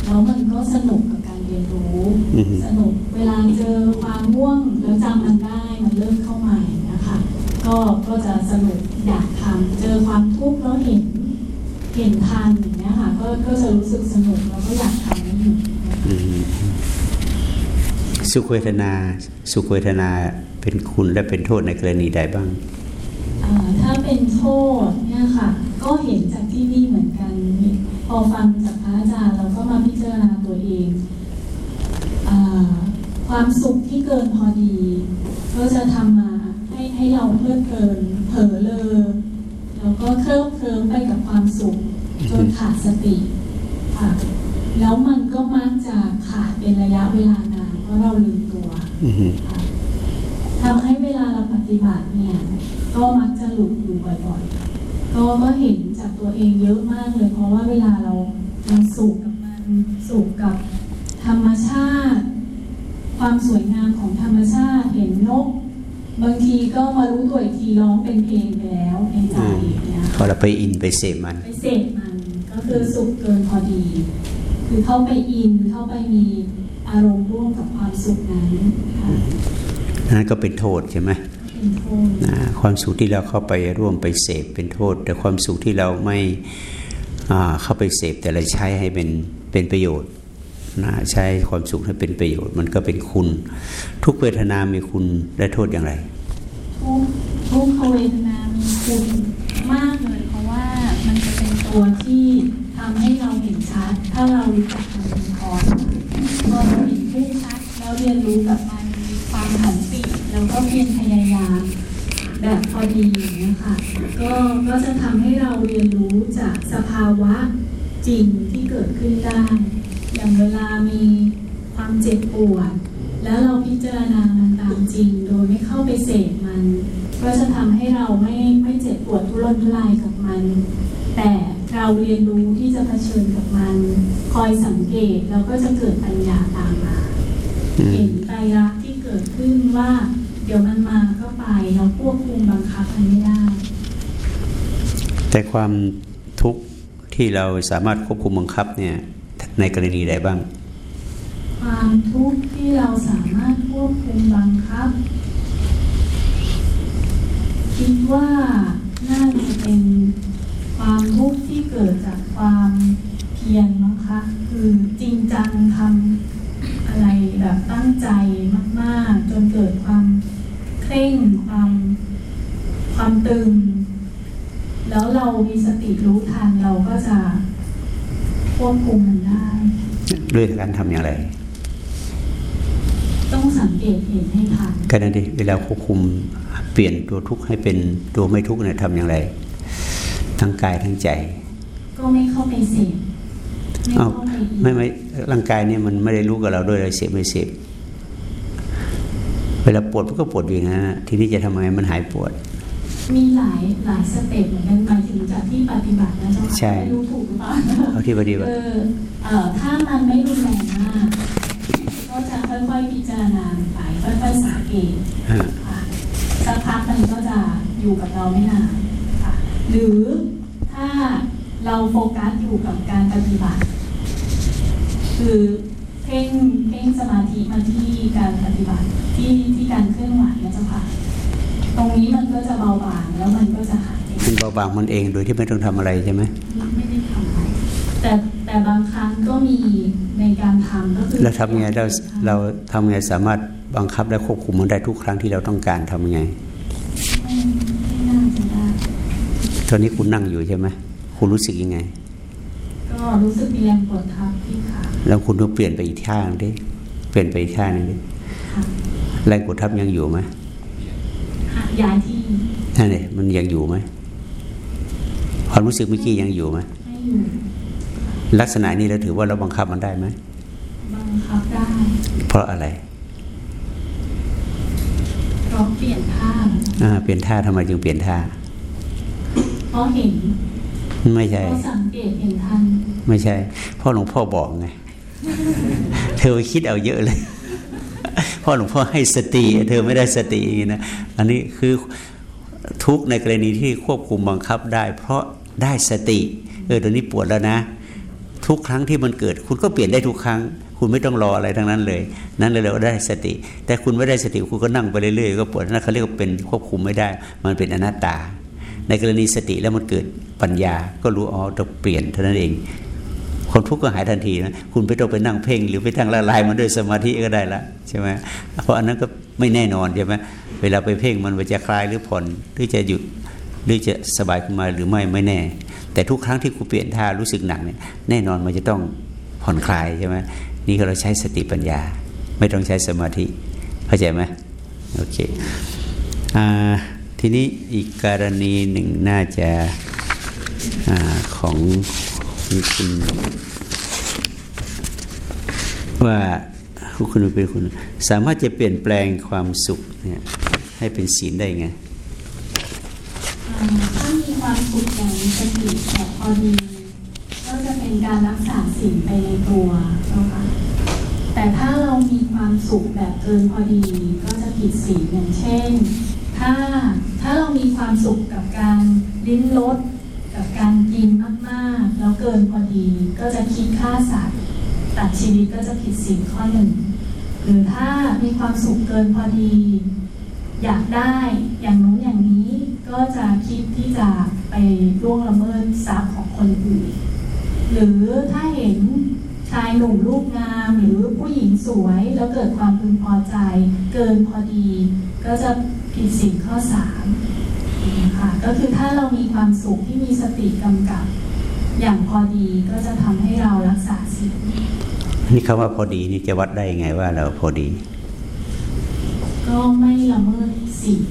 แล้วมันก็สนุกกับการเรียนรู้อือฮึสนุกเวลาเจอความง่วงแล้วจำมันได้มันเริ่มเข้าใหม่นะคะก็ก็จะสนุกอยากทำเจอความทุกข์แล้วเห็นเห็นทันอย่างเงี้ยค่ะก็ก็จะรู้สึกสนุกแล้วก็อยากทำไม่หยุดนะคะอืมสุขเวทนาสุขเวทนาเป็นคุณและเป็นโทษในกรณีใดบ้างเอ่อถ้าเป็นโทษเนี่ยค่ะ ก็เห็นจากที่นี่เหมือนกัน พอฟังจากพระอาจารย์เราก็มาพิจารณาตัวเองเออความสุขที่เกินพอดี ก็จะทำมาให้ให้เราเพลิดเพลินเผลอเลอแล้วก็เคลิ้มเคลิ้มไปกับความสุขจนขาดสติค่ะแล้วมันก็มักจะขาดเป็นระยะเวลานานเพราะเราลืมตัวอือฮึทำให้เวลาเราปฏิบัติเนี่ย ก็มักจะหลุดอยู่บ่อยๆ ก็ก็เห็นจากตัวเองเยอะมากเลย เพราะว่าเวลาเราเราสูกกับมันสูกกับธรรมชาติ ความสวยงามของธรรมชาติเห็นนก บางทีก็มารู้ตัวอีกทีร้องเป็นเพลงไปแล้วในใจเนี่ยพอเราไปอินไปเสพมันไปเสพมันก็คือสุขเกินพอดี คือเข้าไปอินเข้าไปมีอารมณ์ร่วมกับความสุขนั้นค่ะนั่นก็เป็นโทษใช่ไหม นะความสุขที่เราเข้าไปร่วมไปเสพเป็นโทษ แต่ความสุขที่เราไม่เข้าไปเสพแต่เราใช้ให้เป็นเป็นประโยชน์นะใช้ความสุขให้เป็นประโยชน์ มันก็เป็นคุณ ทุกเวทนามีคุณและโทษอย่างไร ทุกทุกเวทนามีคุณมากเลยเพราะว่ามันจะเป็นตัวที่ทำให้เราเห็นชัด ถ้าเรารู้จักมันเป็นคอร์สพอเราเห็นผู้ชัดแล้วเรียนรู้กับมันมีความหันติ แล้วก็เพียรพยายามแบบพอดีอย่างเงี้ยค่ะก็ก็จะทำให้เราเรียนรู้จากสภาวะจริงที่เกิดขึ้นได้ อย่างเวลามีความเจ็บปวด แล้วเราพิจารณามันตามจริง โดยไม่เข้าไปเสพมัน ก็จะทำให้เราไม่ไม่เจ็บปวดทุรนทุรายกับมัน แต่เราเรียนรู้ที่จะเผชิญกับมัน คอยสังเกตแล้วก็จะเกิดปัญญาตามมา เห็นไตรลักษณ์ที่เกิดขึ้นว่า เดี๋ยวมันมาก็ไปเราควบคุมบังคับมันไม่ได้ แต่ความทุกข์ที่เราสามารถควบคุมบังคับเนี่ยในกรณีใดบ้าง ความทุกข์ที่เราสามารถควบคุมบังคับคิดว่าน่าจะเป็นความทุกข์ที่เกิดจากความเพียรมั้งคะคือจริงจังทำอะไรแบบตั้งใจมาก ๆ จนเกิดความ เคร่งความความตึง แล้วเรามีสติรู้ทันเราก็จะควบคุมมันได้ด้วยการทำอย่างไร ต้องสังเกตเห็นให้ทันก็นั่นดิเวลาควบคุมเปลี่ยนตัวทุกข์ให้เป็นตัวไม่ทุกข์เนี่ยทำอย่างไร ทั้งกายทั้งใจ ก็ไม่เข้าไปเสพไม่อ้าวเข้าไปอีกไม่ไม่ร่างกายเนี่ยมันไม่ได้รู้กับเราด้วยอะไรเสพไม่เสพเวลาปวดมันก็ปวดอยู่อย่างนั้นนะทีนี้จะทำยังไงมันหายปวด มีหลายหลายสเต็ปเหมือนกันหมายถึงจากที่ปฏิบัตินะเจ้าค่ะใช่ไม่รู้ถูกหรือเปล่าเอาที่ปฏิบัติเออเอ่อถ้ามันไม่รุนแรงมากก็จะค่อยๆพิจารณาไปค่อยๆสังเกตฮะค่ะสักพักมันก็จะอยู่กับเราไม่นานค่ะหรือถ้าเราโฟกัสอยู่กับการปฏิบัติ คือ เพ่งเพ่งสมาธิมาที่การปฏิบัติที่ที่การเคลื่อนไหวนะเจ้าค่ะ ตรงนี้มันก็จะเบาบางแล้วมันก็จะหายไปมันเบาบางมันเองโดยที่ไม่ต้องทำอะไรใช่ไหมไม่ได้ทำอะไรแต่แต่บางครั้งก็มีในการทำก็คือเราทำไงเราเราทำไงสามารถบังคับและควบคุมมันได้ทุกครั้งที่เราต้องการทำไงไม่ไม่น่าจะได้ตอนนี้คุณนั่งอยู่ใช่ไหมคุณรู้สึกยังไง ก็รู้สึกมีแรงกดทับที่ขา แล้วคุณต้องเปลี่ยนไปอีกท่าหนึงดิเปลี่ยนไปอีกท่าหนึงดิค่ะแรงกดทับยังอยู่ไหมหาย้ายที่นั่นเลยมันยังอยู่ไหมความรู้สึกเมื่อกี้ยังอยู่ไหมไม่อยู่ลักษณะนี้เราถือว่าเราบังคับมันได้ไหมบังคับได้ เพราะอะไรเพราะเปลี่ยนท่าอ่าเปลี่ยนท่าทำไมจึงเปลี่ยนท่าเพราะเห็น ไม่เพใช่ราะสังเกตเห็นทันไม่ใช่เพ่อหลวงพ่อบอกไง เธอไปคิดเอาเยอะเลยพ่อหลวงพ่อให้สติเธอไม่ได้สติอย่างนี้นะอันนี้คือทุกในกรณีที่ควบคุมบังคับได้ เพราะได้สติเออตอนนี้ปวดแล้วนะ ทุกครั้งที่มันเกิด คุณก็เปลี่ยนได้ทุกครั้ง คุณไม่ต้องรออะไรทั้งนั้นเลย นั่นเลยเราได้สติ แต่คุณไม่ได้สติคุณก็นั่งไปเรื่อยๆก็ปวดนั่นเขาเรียกว่าเป็นควบคุมไม่ได้ มันเป็นอนัตตา ในกรณีสติแล้วมันเกิดปัญญา ก็รู้อ๋อต้องเปลี่ยนเท่านั้นเอง ความทุกข์ก็หายทันทีนะคุณไม่ต้องไปนั่งเพ่ง หรือไปทั้งละลายมันด้วยสมาธิก็ได้ละใช่ไหมเพราะอันนั้นก็ไม่แน่นอนใช่ไหมเวลาไปเพ่งมันจะคลายหรือผ่อนหรือจะหยุดหรือจะสบายขึ้นมาหรือไม่ไม่แน่ แต่ทุกครั้งที่คุณเปลี่ยนท่ารู้สึกหนักเนี่ยแน่นอนมันจะต้องผ่อนคลายใช่ไหมนี่ก็เราใช้สติปัญญา ไม่ต้องใช้สมาธิเข้าใจไหมโอเคอ่าทีนี้อีกกรณีหนึ่งน่าจะอาของ คุณว่าคุณเป็นคุณ สามารถจะเปลี่ยนแปลงความสุขเนี่ยให้เป็นศีลได้ไงถ้ามีความสุขอย่างมีสติแบบพอดีก็จะเป็นการรักษาสิ่งไปในตัวเจ้าค่ะแต่ถ้าเรามีความสุขแบบเกินพอดีก็จะผิดศีลอย่างเช่น ถ้าถ้าเรามีความสุขกับการลิ้มรสกับการกินมากๆ แล้ว เกินพอดีก็จะคิดฆ่าสัตว์ตัดชีวิตก็จะผิดศีลข้อหนึ่งหรือถ้ามีความสุขเกินพอดี อยากได้อย่างนู้นอย่างนี้ก็จะคิดที่จะไปล่วงละเมิดทรัพย์ของคนอื่น หรือถ้าเห็นชายหนุ่มรูปงามหรือผู้หญิงสวยแล้วเกิดความพึงพอใจ เกินพอดี ก็จะผิดสิ่งข้อสามนะคะก็คือถ้าเรามีความสุขที่มีสติกำกับ อย่างพอดีก็จะทำให้เรารักษาศีลนี่คำว่าพอดีนี่จะวัดได้ยังไงว่าเราพอดี ก็ไม่ละเมิดศีล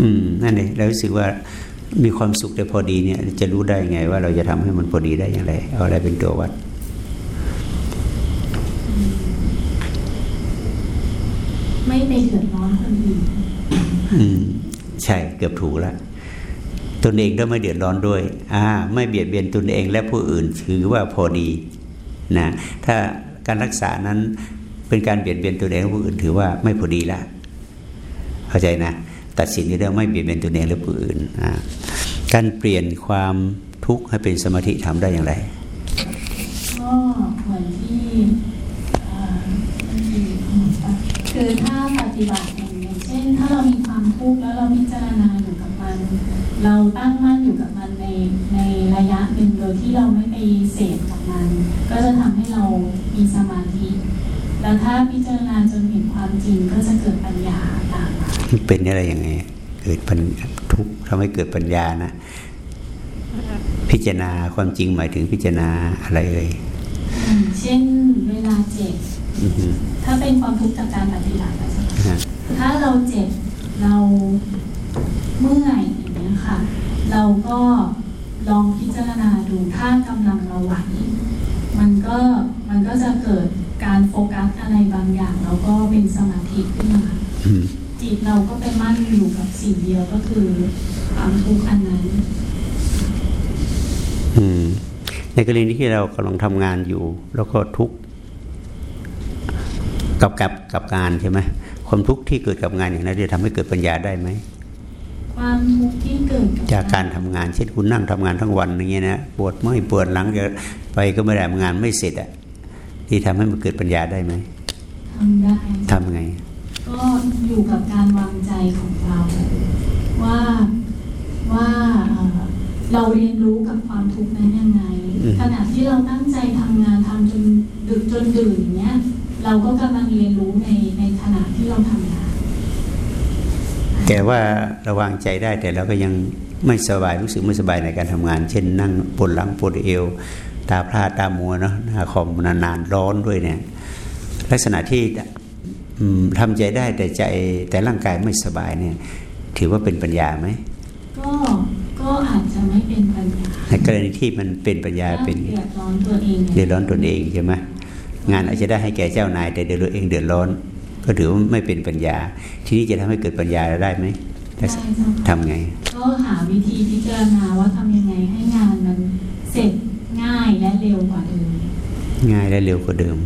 อืมนั่นเองเรารู้สึกว่ามีความสุขแต่พอดีเนี่ย จะรู้ได้ไงว่าเราจะทำให้มันพอดีได้อย่างไรเอาอะไรเป็นตัววัดไม่ไปเดือดร้อนคนอื่นอืม ใช่เกือบถูกแล้ว ตนเองก็ไม่เดือดร้อนด้วยอ่าไม่เบียดเบียนตนเองและผู้อื่นถือว่าพอดีนะถ้าการรักษานั้นเป็นการเบียดเบียนตนเองและผู้อื่นถือว่าไม่พอดีละเข้าใจนะตัดสินในเรื่องไม่เบียดเบียนตนเองและผู้อื่นการเปลี่ยนความทุกข์ให้เป็นสมาธิทำได้อย่างไรก็เหมือนที่คือถ้าปฏิบัติอย่างเช่น ถ้าเรามีความทุกข์แล้วเราพิจารณา เราตั้งมั่นอยู่กับมันในในระยะหนึ่งโดยที่เราไม่ไปเสพกับมัน ก็จะทำให้เรามีสมาธิ แล้วถ้าพิจารณาจนเห็นความจริงก็จะเกิดปัญญาตามมามันเป็นอะไรยังไงเกิดปัญทุกข์ทำให้เกิดปัญญานะพิจารณาความจริงหมายถึงพิจารณาอะไรเอ่ยอย่างเช่นเวลาเจ็บอือฮึถ้าเป็นความทุกข์จากการปฏิบัตินะจ๊ะนะถ้าเราเจ็บเราเมื่อยอย่างนี้ย ค่ะ เราก็ลองพิจารณาดูถ้ากำลังเราไหวมันก็มันก็จะเกิดการโฟกัสอะไรบางอย่าง แล้วก็เป็นสมาธิขึ้นมาอืมจิตเราก็ไปมั่นอยู่กับสิ่งเดียวก็คือความทุกข์อันนั้น อืมในกรณีที่เรากำลังทำงานอยู่ แล้วก็ทุกข์กับกับกับงานใช่ไหมความทุกข์ที่เกิดกับงานอย่างนั้นจะทำให้เกิดปัญญาได้ไหม ความทุกข์ที่เกิดจากการทำงานเช่นคุณนั่งทำงานทั้งวันอย่างเงี้ยนะปวดเมื่อยปวดหลังจะไปก็ไม่ได้งานไม่เสร็จอะที่ทำให้มันเกิดปัญญาได้ไหมทำได้ทำไง ก็อยู่กับการวางใจของเรา ว่าว่าเอ่อเราเรียนรู้กับความทุกข์นั้นยังไงอืมขณะที่เราตั้งใจทำงานทำจนดึกจนดื่นอย่างเงี้ยเราก็กำลังเรียนรู้ในในขณะที่เราทำงาน แต่ว่าระวางใจได้แต่เราก็ยังไม่สบายรู้สึกไม่สบายในการทำงาน เช่น นั่งปวดหลังปวดเอว ตาพร่าตามัวเนาะหน้าคอมนานๆร้อนด้วยเนี่ยลักษณะที่อืมทำใจได้แต่ใจแต่ร่างกายไม่สบายเนี่ย ถือว่าเป็นปัญญาไหมก็ก็อาจจะไม่เป็นปัญญาในกรณีที่มันเป็นปัญญาเป็นเดือดร้อนตัวเองเดือดร้อนตนเองใช่ไหมงานอาจจะได้ให้แก่เจ้านายแต่เดือดร้อนเองเดือดร้อน ก็ถือว่าไม่เป็นปัญญา ทีนี้จะทำให้เกิดปัญญาได้ไหมได้เจ้าค่ะทำไง ก็หาวิธีพิจารณาว่าทำยังไงให้งานมันเสร็จง่ายและเร็วกว่าเดิม ง่ายและเร็วกว่าเดิม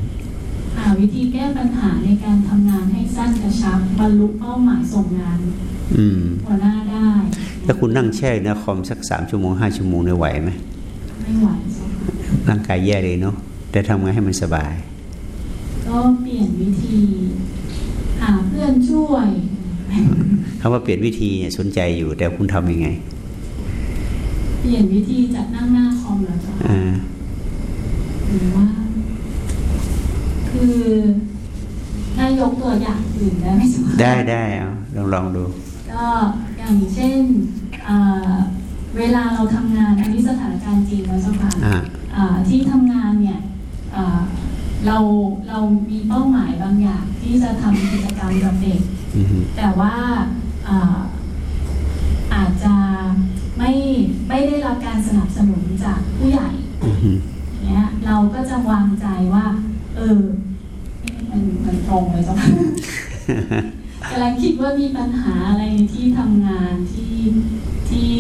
หาวิธีแก้ปัญหาในการทำงานให้สั้นกระชับบรรลุเป้าหมายส่งงาน อืมหัวหน้าได้ ถ้าคุณนั่งแช่ในคอมสักสามชั่วโมงห้าชั่วโมงเนี่ยไหวไหมไม่ไหวเจ้าค่ะร่างกายแย่เลยเนาะแต่ทำไงให้มันสบาย ก็เปลี่ยนวิธี หาเพื่อนช่วยคำว่าเปลี่ยนวิธีเนี่ยสนใจอยู่ แต่คุณทำยังไง เปลี่ยนวิธีจากนั่งหน้าคอมเหรอเจ้าค่ะอ่าหรือว่า คือถ้ายกตัวอย่างอื่นได้ไหมเจ้าค่ะได้ได้เอาลองลองดู ก็อย่างเช่นเอ่อเวลาเราทำงานอันนี้สถานการณ์จริงแล้วเจ้าค่ะอ่าอ่าที่ทำงานเนี่ยอ่า เราเรามีเป้าหมายบางอย่าง ที่จะทำกิจกรรมกับเด็กอือฮึแต่ว่าอ่าอาจจะไม่ไม่ได้รับการสนับสนุนจากผู้ใหญ่อือฮึเนี้ยเราก็จะวางใจว่า เออมันมันตรงเลยเจ้าค่ะกำลังคิดว่ามีปัญหาอะไรในที่ทำงานที่ที่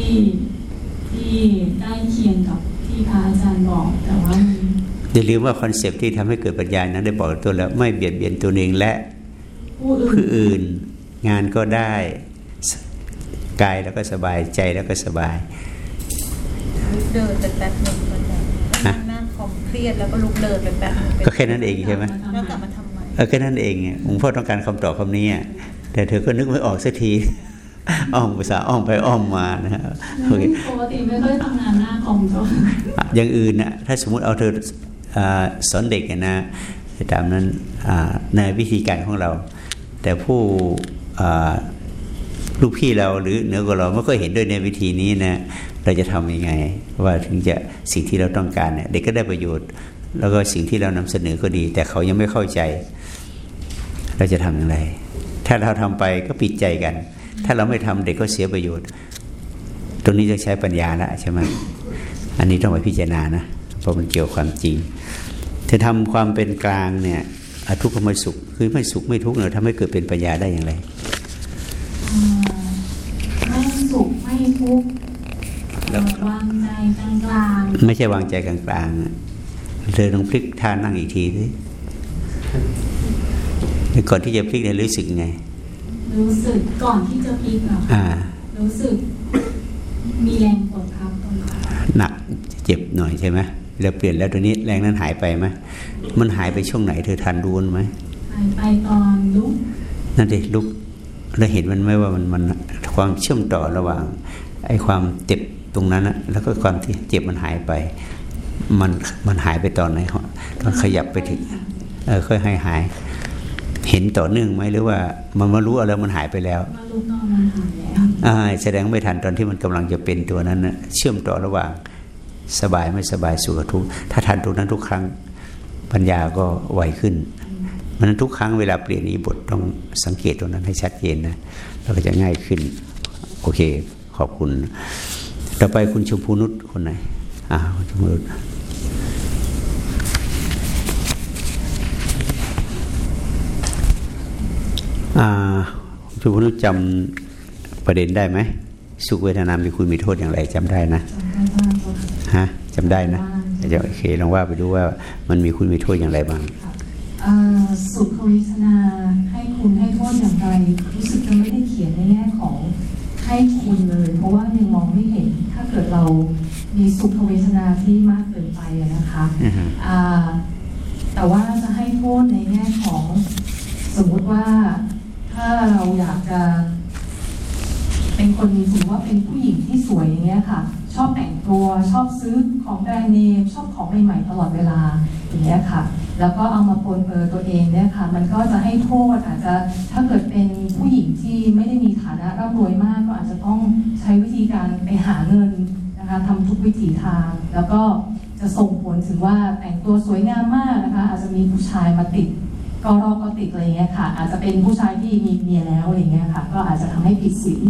ที่ใกล้เคียงกับที่พระอาจารย์บอกแต่ว่ามัน อย่าลืมว่าคอนเซปต์ที่ทำให้เกิดปัญญานั้นได้บอกตัวแล้ว ไม่เบียดเบียนตัวเองและผู้อื่ผู้นอื่นงานก็ได้สกายแล้วก็สบายใจแล้วก็สบายลุกเดินไปแป๊บหนึ่งก็ได้ฮะนั่งหน้าคอมเครียดแล้วก็ลุกเดินไปแป๊บหนึงก็แค่นั้นเองใช่ไหมแล้วกลับมาทำใหม่เออแค่นั้นเองไงหลวงพ่อต้องการคำตอบคำนี้อะแต่เธอก็นึกไม่ออกสักทีอ้อมภาษาห์อ้อมไปอ้อมมานะฮะโอเคปกติไม่ค่อยทำงานหน้าคอมเจ้าค่ะอะอย่างอื่นนะถ้าสมมุติเอาเธออา สอนเด็กอะนะตามนั้นในวิธีการของเรา แต่ผู้ลูกพี่เราหรือเหนือกว่าเราไม่ก็เห็นด้วยในวิธีนี้นะเราจะทำยังไง ว่าถึงจะสิ่งที่เราต้องการเนี่ยเด็กก็ได้ประโยชน์ แล้วก็สิ่งที่เรานำเสนอก็ดี แต่เขายังไม่เข้าใจ เราจะทำอย่างไร ถ้าเราทำไปก็ปิดใจกัน ถ้าเราไม่ทำเด็กก็เสียประโยชน์ ตรงนี้จะใช้ปัญญาละใช่ไหมอันนี้ต้องไปพิจารณานะเพราะมันเกี่ยวความจริง ถ้าทำความเป็นกลางเนี่ยอทุกขมสุข คือไม่สุขไม่ทุกข์เนี่ยทำให้เกิดเป็นปัญญาได้อย่างไรอ่าไม่สุขไม่ทุกข์แล้วเอ่อวางใจกลางไม่ใช่วางใจกลางๆอะเธอต้องพลิกท่านั่งอีกทีสิก่อนที่จะพลิกเนี่ยรู้สึกไงๆรู้สึกก่อนที่จะพลิกเหรออ่า รู้สึก มีแรงกดทับตรงขาหนักเจ็บหน่อยใช่ไหม แล้วเปลี่ยนแล้วตัวนี้แรงนั้นหายไปไหมมันหายไปช่วงไหนเธอทันดูนไหมหายไปตอนลุกนั่นดิลุกเราเห็นมันไหมว่ามันมันความเชื่อมต่อระหว่างไอ้ความเจ็บตรงนั้นนะแล้วก็ความที่เจ็บมันหายไป มันมันหายไปตอนไหนตอนขยับไปถึงเออค่อยให้หาย เห็นต่อเนื่องไหมหรือว่า มันมารู้อะไรมันหายไปแล้วมาลุกตอนมันหายแล้วอ่าแสดงไม่ทันตอนที่มันกำลังจะเป็นตัวนั้นนะเชื่อมต่อระหว่าง สบายไม่สบายสุขทุกข์ถ้าทันตรงนั้นทุกครั้งปัญญาก็ไวขึ้นเพราะฉะนั้นทุกครั้งเวลาเปลี่ยนอีบทต้องสังเกตตรงนั้นให้ชัดเจนนะแล้วก็จะง่ายขึ้น โอเค ขอบคุณ ต่อไปคุณชมพูนุชคนไหนอ่าคุณชมพูนุชอ่าชมพูนุชจำประเด็นได้ไหมสุขเวทนามีคุณมีโทษอย่างไรจำได้นะ ฮะจำได้นะจำได้เดี๋ยวโอเคลองว่าไปดูว่ามันมีคุณมีโทษอย่างไรบ้างเอ่อสุขเวทนาให้คุณให้โทษอย่างไร รู้สึกจะไม่ได้เขียนในแง่ของให้คุณเลย เพราะว่ายังมองไม่เห็น ถ้าเกิดเรามีสุขเวทนาที่มากเกินไปอะนะคะอือฮึอ่าแต่ว่าจะให้โทษในแง่ของ สมมุติว่าถ้าเราอยากจะ เป็นคนถือว่าเป็นผู้หญิงที่สวยอย่างเงี้ยค่ะ ชอบแต่งตัวชอบซื้อของแบรนด์เนมชอบของใหม่ๆตลอดเวลาอย่างเงี้ยค่ะ แล้วก็เอามาปนเปื้อตัวเองเนี่ยค่ะ มันก็จะให้โทษอาจจะถ้าเกิดเป็นผู้หญิงที่ไม่ได้มีฐานะร่ำรวยมากก็อาจจะต้องใช้วิธีการไปหาเงินนะคะทำทุกวิถีทาง แล้วก็จะส่งผลถึงว่าแต่งตัวสวยงามมากนะคะ อาจจะมีผู้ชายมาติดก็รอกก็ติดอะไรเงี้ยค่ะ อาจจะเป็นผู้ชายที่มีเมียแล้วอะไรเงี้ยค่ะ ก็อาจจะทำให้ผิดศีล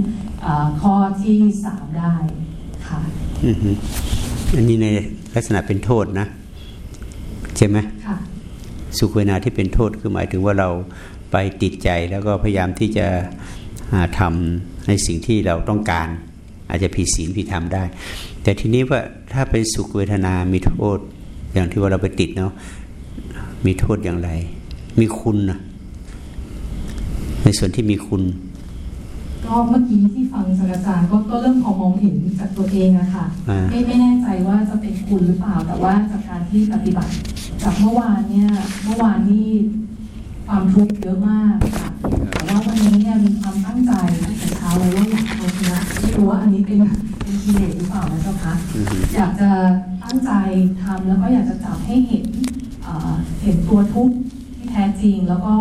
ข้อที่สามได้ ค่ะอือฮึอันนี้ในลักษณะเป็นโทษนะใช่ไหมค่ะสุขเวทนาที่เป็นโทษคือหมายถึงว่าเราไปติดใจแล้วก็พยายามที่จะหาทำในสิ่งที่เราต้องการ อาจจะผิดศีลผิดธรรมได้ แต่ทีนี้ว่าถ้าเป็นสุขเวทนามีโทษ อย่างที่ว่าเราไปติดเนาะมีโทษอย่างไร มีคุณนะในส่วนที่มีคุณ ก็เมื่อกี้ที่ฟังจากอาจารย์ก็ก็เริ่มพอมองเห็นจากตัวเองอะค่ะอ่า ไม่ไม่แน่ใจว่าจะเป็นคุณหรือเปล่า แต่ว่าจากการที่ปฏิบัติจากเมื่อวานเนี่ยเมื่อวานนี่ความทุกข์เยอะมากค่ะแต่ว่าวันนี้เนี่ยมีความตั้งใจตั้งแต่เช้าเลยว่าอยากเอาชนะไม่รู้ว่าอันนี้เป็นเป็นกิเลสหรือเปล่านะเจ้าคะ อือฮึ อยากจะตั้งใจทำแล้วก็อยากจะจับให้เห็นเอ่อเห็นตัวทุกข์ที่แท้จริง แล้วก็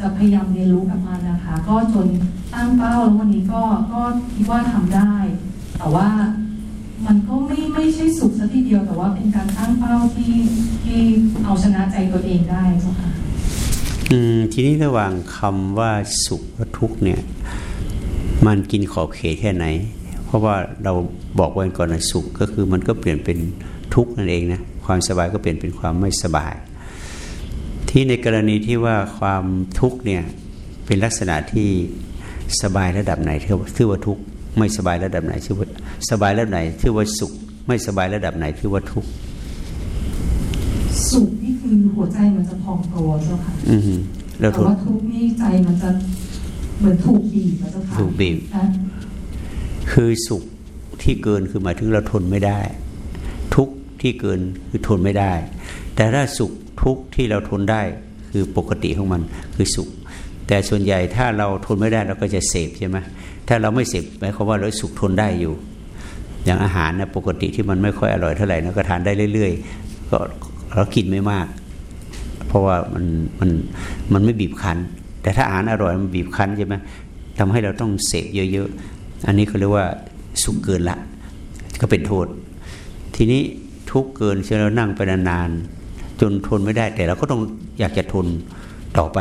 จะพยายามเรียนรู้กับมันนะคะ ก็จนตั้งเป้าแล้ววันนี้ก็ก็คิดว่าทำได้ แต่ว่ามันก็ไม่ไม่ใช่สุขสัทีเดียวแต่ว่าเป็นการตั้งเป้าที่ที่เอาชนะใจตัวเองได้เจ้าค่ะทีนี้ระหว่างคำว่าสุขกับทุกข์เนี่ย มันกินขอบเขตแค่ไหน เพราะว่าเราบอกไว้ก่อนนะสุขก็คือมันก็เปลี่ยนเป็นทุกข์นั่นเองนะความสบายก็เปลี่ยนเป็นความไม่สบาย ที่ในกรณีที่ว่าความทุกข์เนี่ยเป็นลักษณะที่สบายระดับไหนถือว่าถือว่าทุกข์ไม่สบายระดับไหนถือว่าสบายระดับไหนถือว่าสุข ไม่สบายระดับไหนถือว่าทุกข์สุขนี่คือหัวใจมันจะพองโตเจ้าค่ะอือฮึแล้วแต่ทุกข์ว่าทุกข์นี่ใจมันจะเหมือนถูกบีบอะเจ้าค่ะถูกบีบอะคือสุขที่เกินคือหมายถึงเราทนไม่ได้ ทุกข์ที่เกินคือทนไม่ได้ แต่ถ้าสุขทุกข์ที่เราทนได้คือปกติของมันคือสุข แต่ส่วนใหญ่ถ้าเราทนไม่ได้เราก็จะเสพใช่ไหมถ้าเราไม่เสพหมายความว่าเราสุขทนได้อยู่ อย่างอาหารนะปกติที่มันไม่ค่อยอร่อยเท่าไหร่นะก็ทานได้เรื่อย ๆ ก็เรากินไม่มาก เพราะว่ามันมันมันไม่บีบคั้น แต่ถ้าอาหารอร่อยมันบีบคั้นใช่ไหมทำให้เราต้องเสพเยอะๆ อันนี้เขาเรียกว่าสุขเกินละ ก็เป็นโทษ ทีนี้ทุกเกินเช่นเรานั่งไปนานๆ นทนไม่ได้ แต่เราก็ต้องอยากจะทนต่อไป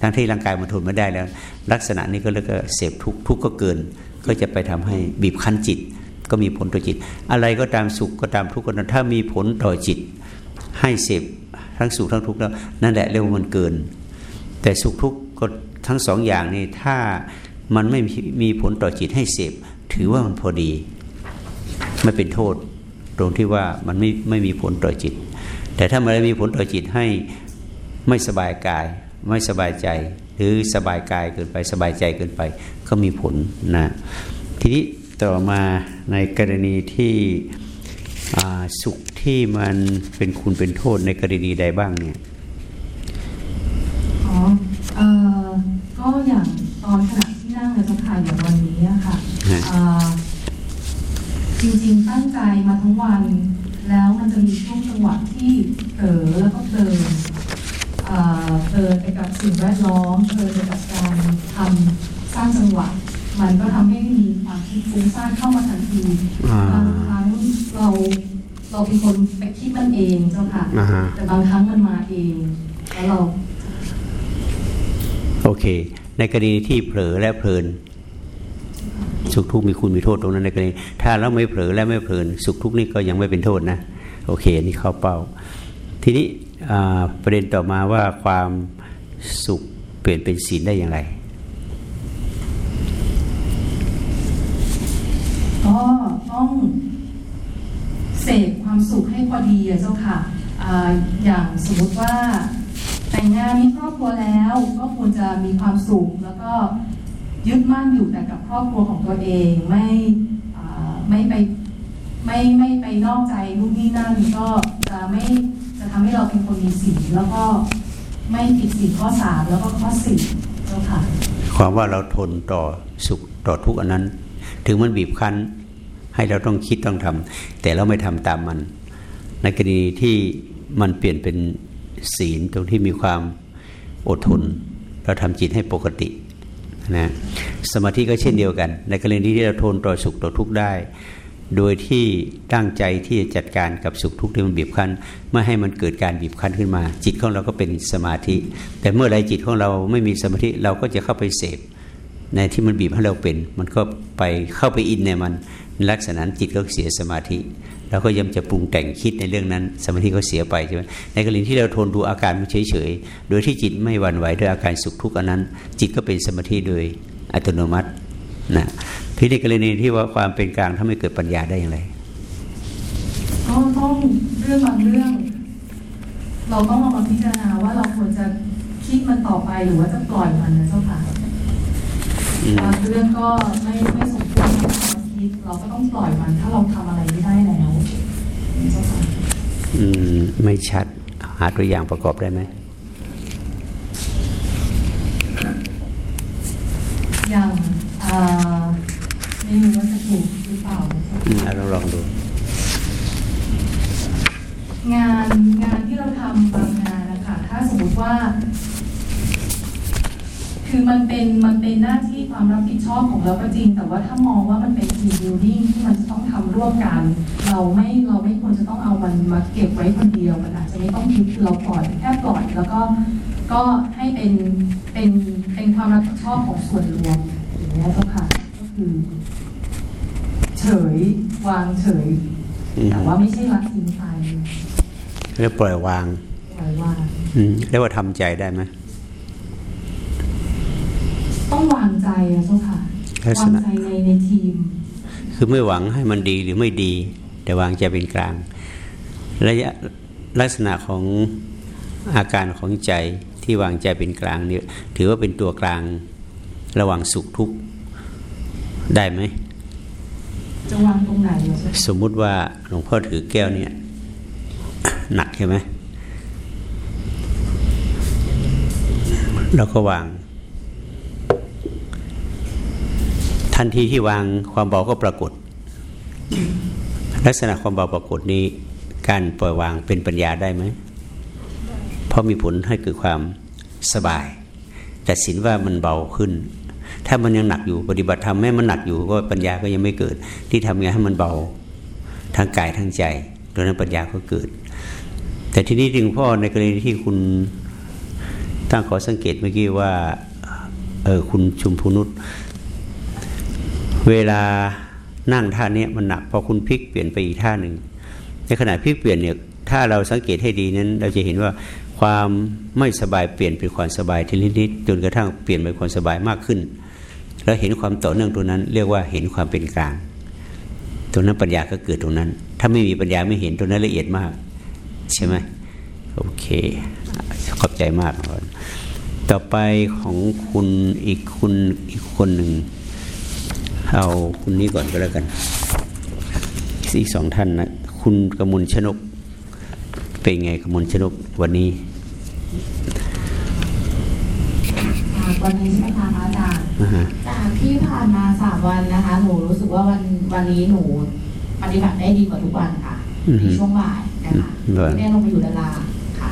ทั้งที่ร่างกายมันทนไม่ได้แล้ว ลักษณะนี้ก็เรียกว่าเสพทุกข์ทุกก็เกิน ก็จะไปทำให้บีบคั้นจิต ก็มีผลต่อจิต อะไรก็ตามสุขก็ตามทุกข์ก็ตามถ้ามีผลต่อจิต ให้เสพทั้งสุขทั้งทุกข์แล้วนั่นแหละเรียกว่ามันเกิน แต่สุขทุกข์ก็ทั้งสองอย่างนี่ถ้ามันไม่มีผลต่อจิตให้เสพถือว่ามันพอดี ไม่เป็นโทษ ตรงที่ว่ามันไม่ไม่มีผลต่อจิต แต่ถ้ามันมีผลต่อจิตให้ไม่สบายกาย ไม่สบายใจ หรือสบายกายเกินไปสบายใจเกินไป ก็มีผลนะทีนี้ต่อมาในกรณีที่อ่าสุขที่มันเป็นคุณเป็นโทษในกรณีใดบ้างเนี่ยอ๋อเอ่อก็อย่างตอนขณะที่นั่งในสภาอย่างวันนี้อะค่ะฮะเอ่อจริงๆตั้งใจมาทั้งวันแล้ว มันจะมีช่วงจังหวะที่เผลอแล้วก็เพลินเอ่อเพลินไปกับสิ่งแวดล้อมเพลินไปกับการทำสร้างจังหวะ มันก็ทำให้มีความคิดฟุ้งซ่านเข้ามาทันทีอ่าบางครั้งเราเราเป็นคนไปคิดมันเองเจ้าค่ะอ่าฮะแต่บางครั้งมันมาเองแล้วเรา โอเค ในกรณีที่เผลอและเพลินสุขทุกข์มีคุณมีโทษตรงนั้นในกรณีถ้าเราไม่เผลอและไม่เพลิน สุขทุกข์นี่ก็ยังไม่เป็นโทษนะ โอเคนี่เข้าเป้า ทีนี้ประเด็นต่อมาว่าความสุขเปลี่ยนเป็นศีลได้อย่างไรก็ต้องเสพความสุขให้พอดีอะเจ้าค่ะออย่างสมมติว่าแต่งงานมีครอบครัวแล้วก็ควรจะมีความสุข แล้วก็ยึดมั่นอยู่แต่กับครอบครัวของตัวเองไม่ไม่ไป ไม่ไม่ไปนอกใจนู่นนี่นั่นก็จะไม่จะทำให้เราเป็นคนมีศีแล้วก็ไม่ผิดศีข้อสามแล้วก็ข้อสี่เจ้าค่ะความว่าเราทนต่อสุขต่อทุกอันนั้น ถึงมันบีบคั้นให้เราต้องคิดต้องทำแต่เราไม่ทำตามมัน ในกรณีที่มันเปลี่ยนเป็นศีลตรงที่มีความอดทน เราทำจิตให้ปกตินะสมาธิก็เช่นเดียวกัน ในกรณีที่เราทนต่อสุขต่อทุกข์ได้ โดยที่ตั้งใจที่จะจัดการกับสุขทุกข์ที่มันบีบคั้น ไม่ให้มันเกิดการบีบคั้นขึ้นมา จิตของเราก็เป็นสมาธิ แต่เมื่อไรจิตของเราไม่มีสมาธิเราก็จะเข้าไปเสพในที่มันบีบให้เราเป็น มันก็ไปเข้าไปอินในมันลักษณะนั้นจิตก็เสียสมาธิเราก็ยังจะปรุงแต่งคิดในเรื่องนั้น สมาธิก็เสียไปใช่ไหมในกรณีที่เราทนดูอาการมันเฉยๆโดยที่จิตไม่หวั่นไหวด้วยอาการสุขทุกข์อันนั้น จิตก็เป็นสมาธิโดยอัตโนมัติ นะที่ในกรณีที่ว่าความเป็นกลางทำให้เกิดปัญญาได้อย่างไรก็ต้องเรื่องบางเรื่อง เราต้องเอามาพิจารณาว่าเราควรจะคิดมันต่อไปหรือว่าจะปล่อยมันนะเจ้าค่ะอืมบางเรื่องก็ไม่ไม่สมควรที่จะมาคิดเราก็ต้องปล่อยมัน ถ้าเราทำอะไรไม่ได้แล้วเจ้าค่ะอืมไม่ชัดหาตัวอย่างประกอบได้ไหมอย่างอ่า ไม่รู้ว่าจะถูกหรือเปล่านะเจ้าอืค่ะมเอาลองลองดู งานงานที่เราทำบางงานนะคะถ้าสมมติว่า คือมันเป็นมันเป็นหน้าที่ความรับผิดชอบของเราก็จริง แต่ว่าถ้ามองว่ามันเป็น team building ที่มันจะต้องทำร่วมกัน เราไม่เราไม่ควรจะต้องเอามันมาเก็บไว้คนเดียวมันอาจจะไม่ต้องคิดคือเราปล่อยแค่ปล่อยแล้วก็ก็ให้เป็นเป็นเป็นความรับผิดชอบของส่วนรวม อย่างนี้ยเจ้าค่ะก็คือ เฉยวางเฉยอืมแต่ว่าไม่ใช่ละทิ้งไปเรียกปล่อยวางปล่อยวางอืมเรียกว่าทำใจได้ไหมต้องวางใจอะเจ้าค่ะลักษวางณะใจในในทีม คือไม่หวังให้มันดีหรือไม่ดี แต่วางใจเป็นกลางระยะลักษณะของอาการของใจที่วางใจเป็นกลางเนี่ยถือว่าเป็นตัวกลาง ระหว่างสุขทุกข์ได้ไหมจะวางตรงไหนอะเจ้าค่ะสมมุติว่าหลวงพ่อถือแก้วเนี่ย หนักใช่ไหมเราก็วาง ทันทีที่วางความเบาก็ปรากฏ ลักษณะความเบาปรากฏนี้ การปล่อยวางเป็นปัญญาได้ไหมเพราะมีผลให้เกิดความสบาย แต่สินว่ามันเบาขึ้น ถ้ามันยังหนักอยู่ปฏิบัติธรรมแม้มันหนักอยู่ก็ปัญญาก็ยังไม่เกิด ที่ทำไงให้มันเบาทั้งกายทั้งใจดังนั้นปัญญาก็เกิด แต่ทีนี้ถึงพ่อในกรณีที่คุณตั้งขอสังเกตเมื่อกี้ว่าเออคุณชุมพูนุชเวลานั่งท่านี้มันหนักพอคุณพลิกเปลี่ยนไปอีกท่าหนึ่งในขณะพลิกเปลี่ยนเนี่ยถ้าเราสังเกตให้ดีนั้น เราจะเห็นว่าความไม่สบายเปลี่ยนเป็นความสบายทีนิดๆจนกระทั่งเปลี่ยนเป็นความสบายมากขึ้น เราเห็นความต่อเนื่องตรงนั้น เรียกว่าเห็นความเป็นกลาง ตรงนั้นปัญญาก็เกิดตรงนั้น ถ้าไม่มีปัญญาไม่เห็นตรงนั้นละเอียดมาก ใช่ไหมโอเค ขอบใจมากต่อไปของคุณอีกคุณอีกคนหนึ่งเอาคุณนี้ก่อนก็แล้วกันอีกสองท่านนะคุณกมลชนก เป็นไงกมลชนกวันนี้ วันนี้ใช่ไหมคะพระอาจารย์นะฮะจากที่ผ่านมาสามวันนะคะ หนูรู้สึกว่าวันวันนี้หนูปฏิบัติได้ดีกว่าทุกวันค่ะอือฮึในช่วงบ่ายนะคะอืมที่ได้ลงไปอยู่ด้านล่างค่ะ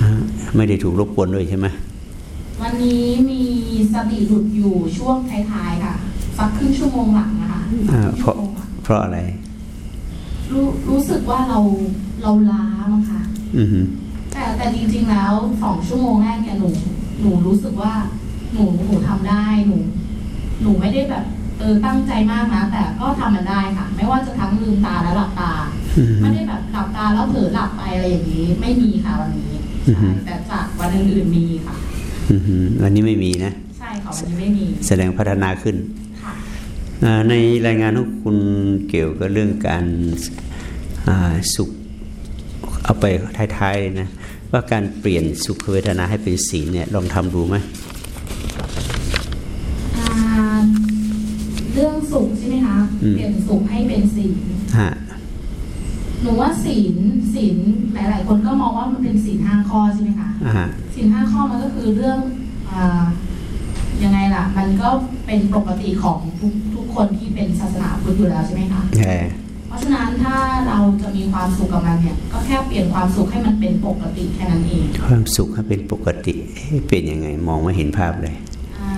นะฮะไม่ได้ถูกรบกวนด้วยใช่ไหมวันนี้มีสติหลุดอยู่ช่วงท้ายๆค่ะสักครึ่งชั่วโมงหลังนะคะอ่าเพชั่ราะวโมงหลังเพราะอะไร รู้รู้สึกว่าเราเราล้ามั้งคะอือฮึแต่แต่จริงๆแล้วสองชั่วโมงแรกเนี่ยหนู หนูรู้สึกว่าหนูหนูทำได้หนูหนูไม่ได้แบบเออตั้งใจมากนะ แต่ก็ทำมันได้ค่ะ ไม่ว่าจะทั้งลืมตาและหลับตาอือฮึไม่ได้แบบหลับตาแล้วเผลอหลับไปอะไรอย่างนี้ ไม่มีค่ะวันนี้อือฮึใช่แต่จากวันอื่นๆมีค่ะอือฮึวันนี้ไม่มีนะ ใช่ค่ะวันนี้ไม่มี แสดงพัฒนาขึ้นค่ะอ่าในรายงานของคุณเกี่ยวกับเรื่องการอ่าสุขเอาไปท้ายๆเลยนะ ว่าการเปลี่ยนสุขเวทนาให้เป็นศีลเนี่ยลองทำดูไหมอ่าเรื่องสุขใช่ไหมคะอืมเปลี่ยนสุขให้เป็นศีลฮะหนูว่าศีลศีลหลาย ๆ คนก็มองว่ามันเป็นศีลห้าข้อใช่ไหมคะอ่าฮะศีลห้าข้อมันก็คือเรื่องอายังไงล่ะ มันก็เป็นปกติของทุกทุกคนที่เป็นศาสนาพุทธอยู่แล้วใช่ไหมคะแหมเพ ราะฉะนั้นถ้าเราจะมีความสุขกับมันเนี่ยก็แค่เปลี่ยนความสุขให้มันเป็นปกติแค่นั้นเอง ความสุขให้เป็นปกติเอ๊ะเป็นยังไงมองไม่เห็นภาพเลยอ่า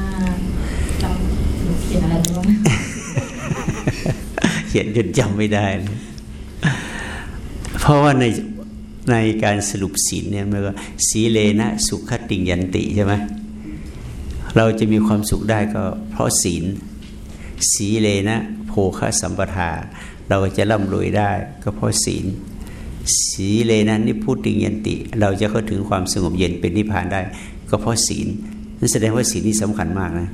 จำหนูเขียนอะไรไม่รู้นะเขียนจนจำไม่ได้เลยเพราะว่าในในการสรุปศีลเนี่ยมันก็สีเลนะสุขติงยันติใช่ไหมเราจะมีความสุขได้ก็เพราะศีล สีเลนะโภคสัมปทา เราจะร่ำรวยได้ ก็เพราะศีล สีเลนะนิพพุติยันติ เราจะเข้าถึงความสงบเย็นเป็นนิพพานได้ ก็เพราะศีลนั่นแสดงว่าศีลนี่สำคัญมากนะ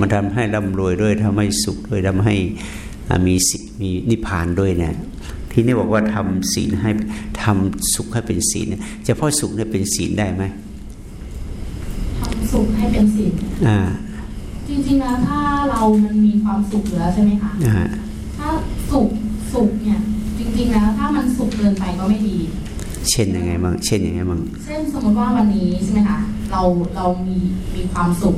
มันทำให้ร่ำรวยด้วยทำให้สุขด้วยทำให้อ่ามีสิมีนิพพานด้วยนะที่นี่บอกว่าทำศีลให้ทำสุขให้เป็นศีลเนี่ยเฉพาะสุขเนี่ยเป็นศีลได้ไหมทำสุขให้เป็นศีลอ่าจริงๆแล้วถ้าเรามันมีความสุขเหลือใช่ไหมคะอ่าถ้าสุข สุขเนี่ยจริงๆแล้วถ้ามันสุขเกินไปก็ไม่ดี เช่นยังไงบ้างเช่นยังไงบ้างเช่นสมมติว่าวันนี้ใช่ไหมคะเราเรามีมีความสุข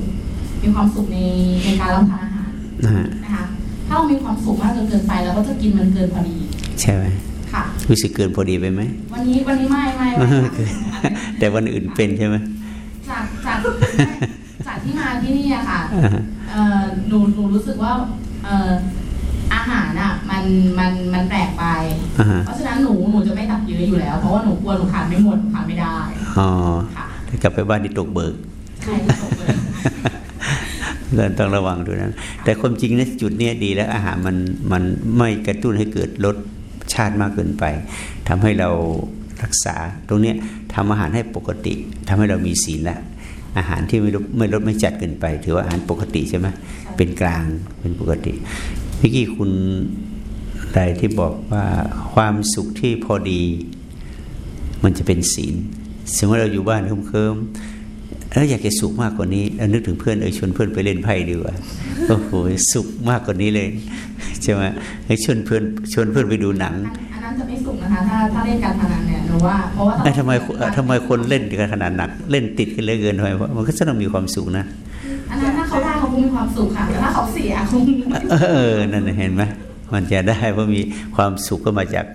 มีความสุขในในการรับประทานอาหารอ่านะคะถ้าเรามีความสุขมากจนเกินไปเราก็จะกินมันเกินพอดีใช่ไหมค่ะรู้สึกเกินพอดีไปไหมวันนี้วันนี้ไม่ไม่ไม่ค่ะแต่วันอื่นเป็นใช่ไหมจากจากจากที่มาที่นี่อะค่ะอ่าเอ่อหนูหนูรู้สึกว่าเอ่ออาหารอะ มันมันมันแปลกไป อ่าฮะเพราะฉะนั้นหนูหนูจะไม่ตักเยอะอยู่แล้ว เพราะว่าหนูกลัวหนูทานไม่หมดทานไม่ได้อ๋อค่ะถ้ากลับไปบ้านนี่ตกเบิก ใช่ที่ตกเลยเราต้องระวังดูนะแต่ความจริงนะจุดเนี้ยดีแล้วอาหารมันมันไม่กระตุ้นให้เกิดรสชาติมากเกินไปทำให้เรารักษาตรงเนี้ยทำอาหารให้ปกติทำให้เรามีศีลละอาหารที่ไม่ลดไม่ลดไม่จัดเกินไป ถือว่าอาหารปกติใช่ไหมเป็นกลางเป็นปกติเมื่อกี้คุณ ใดที่บอกว่าความสุขที่พอดี มันจะเป็นศีลสมมติเราอยู่บ้านเคิมๆแล้วอยากจะสุขมากกว่านี้ แล้วนึกถึงเพื่อนเออชวนเพื่อนไปเล่นไพ่ดีกว่าโอ้โหสุขมากกว่านี้เลยใช่ไหมให้ชวนเพื่อนชวนเพื่อนไปดูหนังอันอันนั้นจะไม่สุกนะคะถ้าถ้าเล่นการพนันเนี่ยหนูว่าเพราะว่าไอ้ทำไมเอ่อทำไมคนเล่นกันขนาดหนัก เล่นติดกันเหลือเกินทำไมมันก็จะต้องมีความสุขนะอันนั้นถ้าเขาได้เขาคงมีความสุขค่ะแต่ถ้าเขาเสียคงเออนั่นน่ะเห็นไหม มันจะได้เพราะมีความสุขก็มาจาก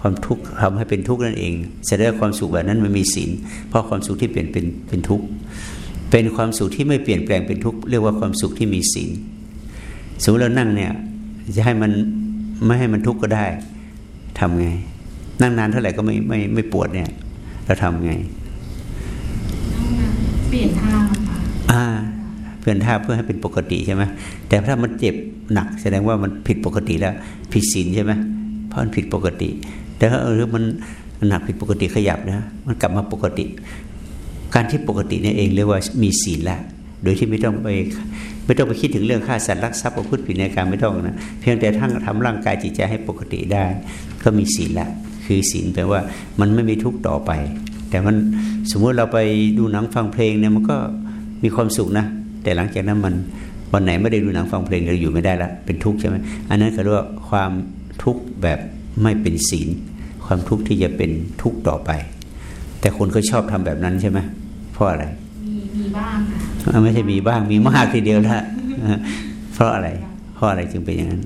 ความทุกข์ทำให้เป็นทุกข์นั่นเองแสดงว่าความสุขแบบนั้นมันมีศีลเพราะความสุขที่เปลี่ยนเป็นเป็นทุกข์เป็นความสุขที่ไม่เปลี่ยนแปลงเป็นทุกข์เรียกว่าความสุขที่มีศีลสมมติเรานั่งเนี่ยจะให้มันไม่ให้มันทุกข์ก็ได้ทำไง นั่งนานเท่าไหร่ก็ไม่ไม่ไม่ปวดเนี่ย เราทำไงเปลี่ยนท่าค่ะอ่า เพื่อนท่าเพื่อให้เป็นปกติใช่ไหมแต่ถ้ามันเจ็บหนัก แสดงว่ามันผิดปกติแล้ว ผิดศีลใช่ไหมเพราะมันผิดปกติ แต่ถ้าเออมันหนักผิดปกติขยับนะมันกลับมาปกติ การที่ปกตินี่เองเรียกว่ามีศีลแล้วโดยที่ไม่ต้องไปไม่ต้องไปคิดถึงเรื่องฆ่าสัตว์รักทรัพย์ประพฤติผิดในการไม่ต้องนะเพียงแต่ทั้งทำร่างกายจิตใจให้ปกติได้ ก็มีศีลละคือศีลแปลว่ามันไม่มีทุกข์ต่อไป แต่มันสมมุติเราไปดูหนังฟังเพลงเนี่ยมันก็มีความสุขนะ แต่หลังจากนั้นมันวันไหนไม่ได้ดูหนังฟังเพลงเราอยู่ไม่ได้ละเป็นทุกข์ใช่ไหมอันนั้นก็เรียกว่าความทุกข์แบบไม่เป็นศีล ความทุกข์ที่จะเป็นทุกข์ต่อไป แต่คนก็ชอบทำแบบนั้นใช่ไหมเพราะอะไร มีมีบ้างค่ะอ่าไม่ใช่มีบ้างมีมากทีเดียวละอ่าเพราะอะไร เพราะอะไรจึงเป็นอย่างนั้น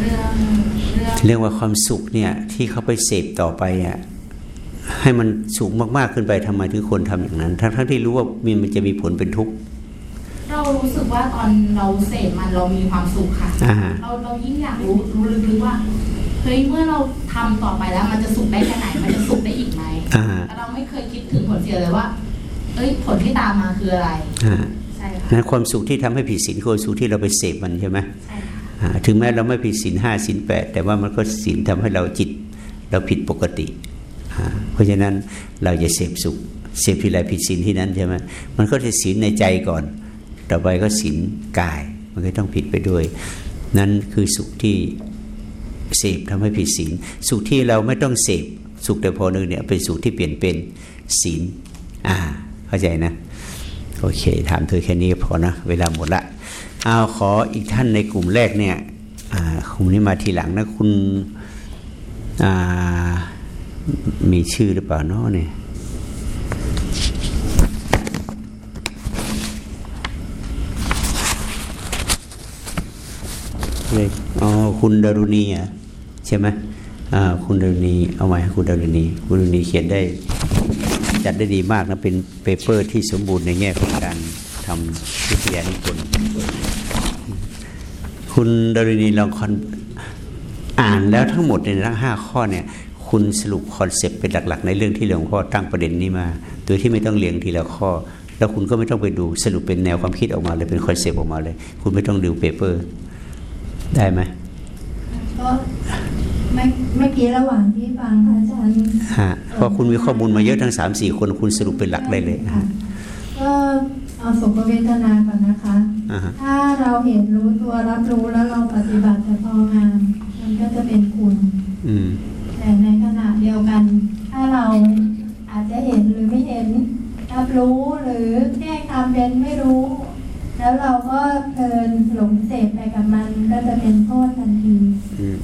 เรื่องเรื่องเรื่องว่าความสุขเนี่ยที่เขาไปเสพต่อไปอะ ให้มันสูงมากๆขึ้นไปทำไมถึงคนทำอย่างนั้น ทั้งๆที่รู้ว่ามีมันจะมีผลเป็นทุกข์เรารู้สึกว่าตอนเราเสพมันเรามีความสุขค่ะอ่าเราเรายิ่งอยากรู้รู้ลึกๆว่าเฮ้ยเมื่อเราทำต่อไปแล้ว มันจะสุขได้แค่ไหนมันจะสุขได้อีกไหมอ่าแต่เราไม่เคยคิดถึงผลเสียเลยว่า เอ้ยผลที่ตามมาคืออะไรอ่าใช่ค่ะนั้นความสุขที่ทำให้ผิดศีลคือความสุขที่เราไปเสพมันใช่ไหมใช่ค่ะอ่าถึงแม้เราไม่ผิดศีลห้าศีลแปดแต่ว่ามันก็ศีลทำให้เราจิต เราผิดปกติอ่า เพราะฉะนั้นเราจะเสพสุข เสพที่ไรผิดศีลที่นั้นใช่ไหมมันก็จะศีลในใจก่อน ต่อไปก็ศีลกาย มันก็ต้องผิดไปด้วย นั่นคือสุขที่เสพทำให้ผิดศีล สุขที่เราไม่ต้องเสพสุขแต่พอหนึ่งเนี่ยเป็นสุขที่เปลี่ยนเป็นศีล อ่า เข้าใจนะ โอเค ถามเธอแค่นี้ก็พอนะ เวลาหมดละเอาขออีกท่านในกลุ่มแรกเนี่ยอ่ากลุ่มนี้มาทีหลังนะคุณอ่า มีชื่อหรือเปล่าเนาะเนี่ยเลขอ๋อคุณดารุณีอะใช่ไหมอ่าคุณดารุณีเอาไว้คุณดารุณี คุณดารุณีเขียนได้ จัดได้ดีมากนะ เป็น paper ที่สมบูรณ์ในแง่ของการทำวิทยานิพนธ์คุณดารุณีลองคอนอ่านแล้วทั้งหมดในทั้งห้าข้อเนี่ย คุณสรุป concept เป็นหลักๆ ในเรื่องที่หลวงพ่อตั้งประเด็นนี้มา โดยที่ไม่ต้องเรียงทีละข้อ แล้วคุณก็ไม่ต้องไปดูสรุปเป็นแนวความคิดออกมาเลยเป็น concept ออกมาเลย คุณไม่ต้องดู paper ได้ไหมก็เมื่อเมื่อกี้ระหว่างที่ฟังพระอาจารย์ฮะเพราะคุณมีข้อมูลมาเยอะทั้งสามสี่คนคุณสรุปเป็นหลักได้เลยค่ะก็เอาสุขเวทนาก่อนนะคะอ่าฮะถ้าเราเห็นรู้ตัวรับรู้แล้วเราปฏิบัติแต่พองามมันก็จะเป็นคุณ อืม แต่ในขณะเดียวกัน ถ้าเราอาจจะเห็นหรือไม่เห็นรับรู้หรือแค่ทำเป็นไม่รู้ แล้วเราก็เพลินหลงเสพไปกับมันก็จะเป็นโทษทันทีอืม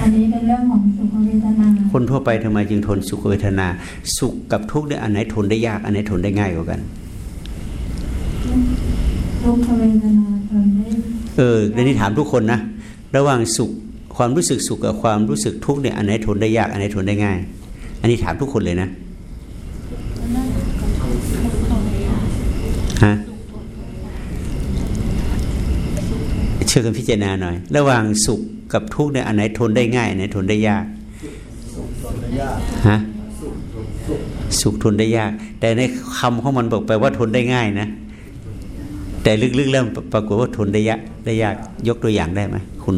อันนี้เป็นเรื่องของสุขเวทนา คนทั่วไปทำไมจึงทนสุขเวทนา สุขกับทุกข์เนี่ยอันไหนทนได้ยาก อันไหนทนได้ง่ายกว่ากันทุกขเวทนาทนได้เออในนี้ถามทุกคนนะระหว่างสุข ความรู้สึกสุขกับความรู้สึกทุกข์เนี่ยอันไหนทนได้ยากอันไหนทนได้ง่าย อันนี้ถามทุกคนเลยนะฮะช่วยกันพิจารณาหน่อย ระหว่างสุขกับทุกข์เนี่ยอันไหนทนได้ง่ายอันไหนทนได้ยากฮะสุขทนได้ยาก แต่ในคำของมันบอกไปว่าทนได้ง่ายนะ แต่ลึกๆแล้วปรากฏว่าทนได้ยากได้ยากยกตัวอย่างได้ไหมคุณ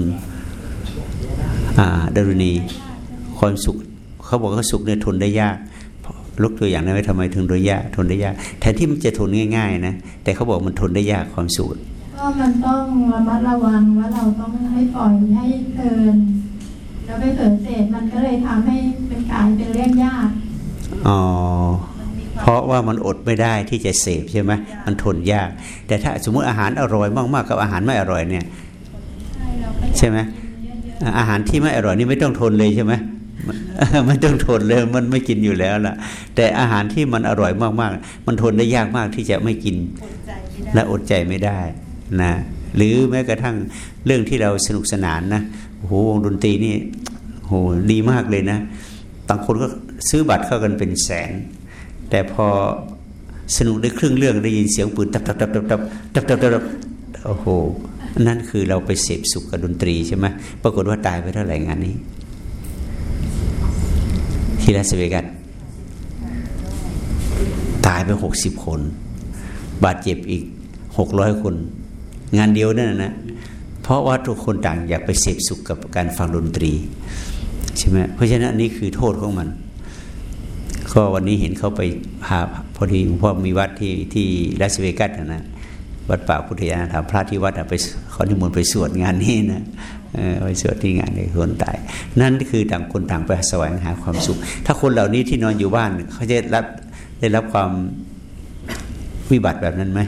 อ่าดารุณีความสุขเขาบอกว่าสุขเนี่ยทนได้ยากลกตัวอย่างได้ไหมทำไมถึงโดยยากทนได้ยากแทนที่มันจะทนง่าย ๆ นะ แต่เขาบอกมันทนได้ยากความสุขก็มันต้องระมัดระวังว่าเราต้องให้ปล่อยให้เพลินแล้วไปเผลอเสพมันก็เลยทำให้เป็นกลายเป็นเรื่องยากอ๋อเพราะว่ามันอดไม่ได้ที่จะเสพใช่ไหมมันทนยาก แต่ถ้าสมมุติอาหารอร่อยมากๆกับอาหารไม่อร่อยเนี่ย ใช่เราก็อยากใช่ไหม อ่าอาหารที่ไม่อร่อยนี่ไม่ต้องทนเลยใช่ไหมมันไม่ต้องทนเลยมันไม่กินอยู่แล้วล่ะ แต่อาหารที่มันอร่อยมากๆ มันทนได้ยากมากที่จะไม่กิน และอดใจไม่ได้นะหรือแม้กระทั่งเรื่องที่เราสนุกสนานนะโอ้โหวงดนตรีนี่โหดีมากเลยนะบางคนก็ซื้อบัตรเข้ากันเป็นแสน แต่พอสนุกได้ครึ่งเรื่องได้ยินเสียงปืนตับตับตับตับตับตับตับตับตับโอ้โห นั่นคือเราไปเสพสุขกับดนตรีใช่ไหมปรากฏว่าตายไปเท่าไหร่งานนี้ที่ลาสเวกัสตายไปหกสิบคน บาดเจ็บอีกหกร้อยคน งานเดียวนั่นนะเพราะว่าทุกคนต่างอยากไปเสพสุขกับการฟังดนตรีใช่ไหมเพราะฉะนั้นนนี้คือโทษของมัน ก็วันนี้เห็นเขาไปพาพอดีหลวงพ่อมีวัดที่ที่ลาสเวกัสนะนะ วัดป่าพุทธยานธรรมพระที่วัดไปเขานิมนต์ไปสวดงานนี้นะไปสวดที่งานในคนตายนั่นคือต่างคนต่างไปแสวงหาความสุข ถ้าคนเหล่านี้ที่นอนอยู่บ้านเขาจะรับได้รับความวิบัติแบบนั้นไหม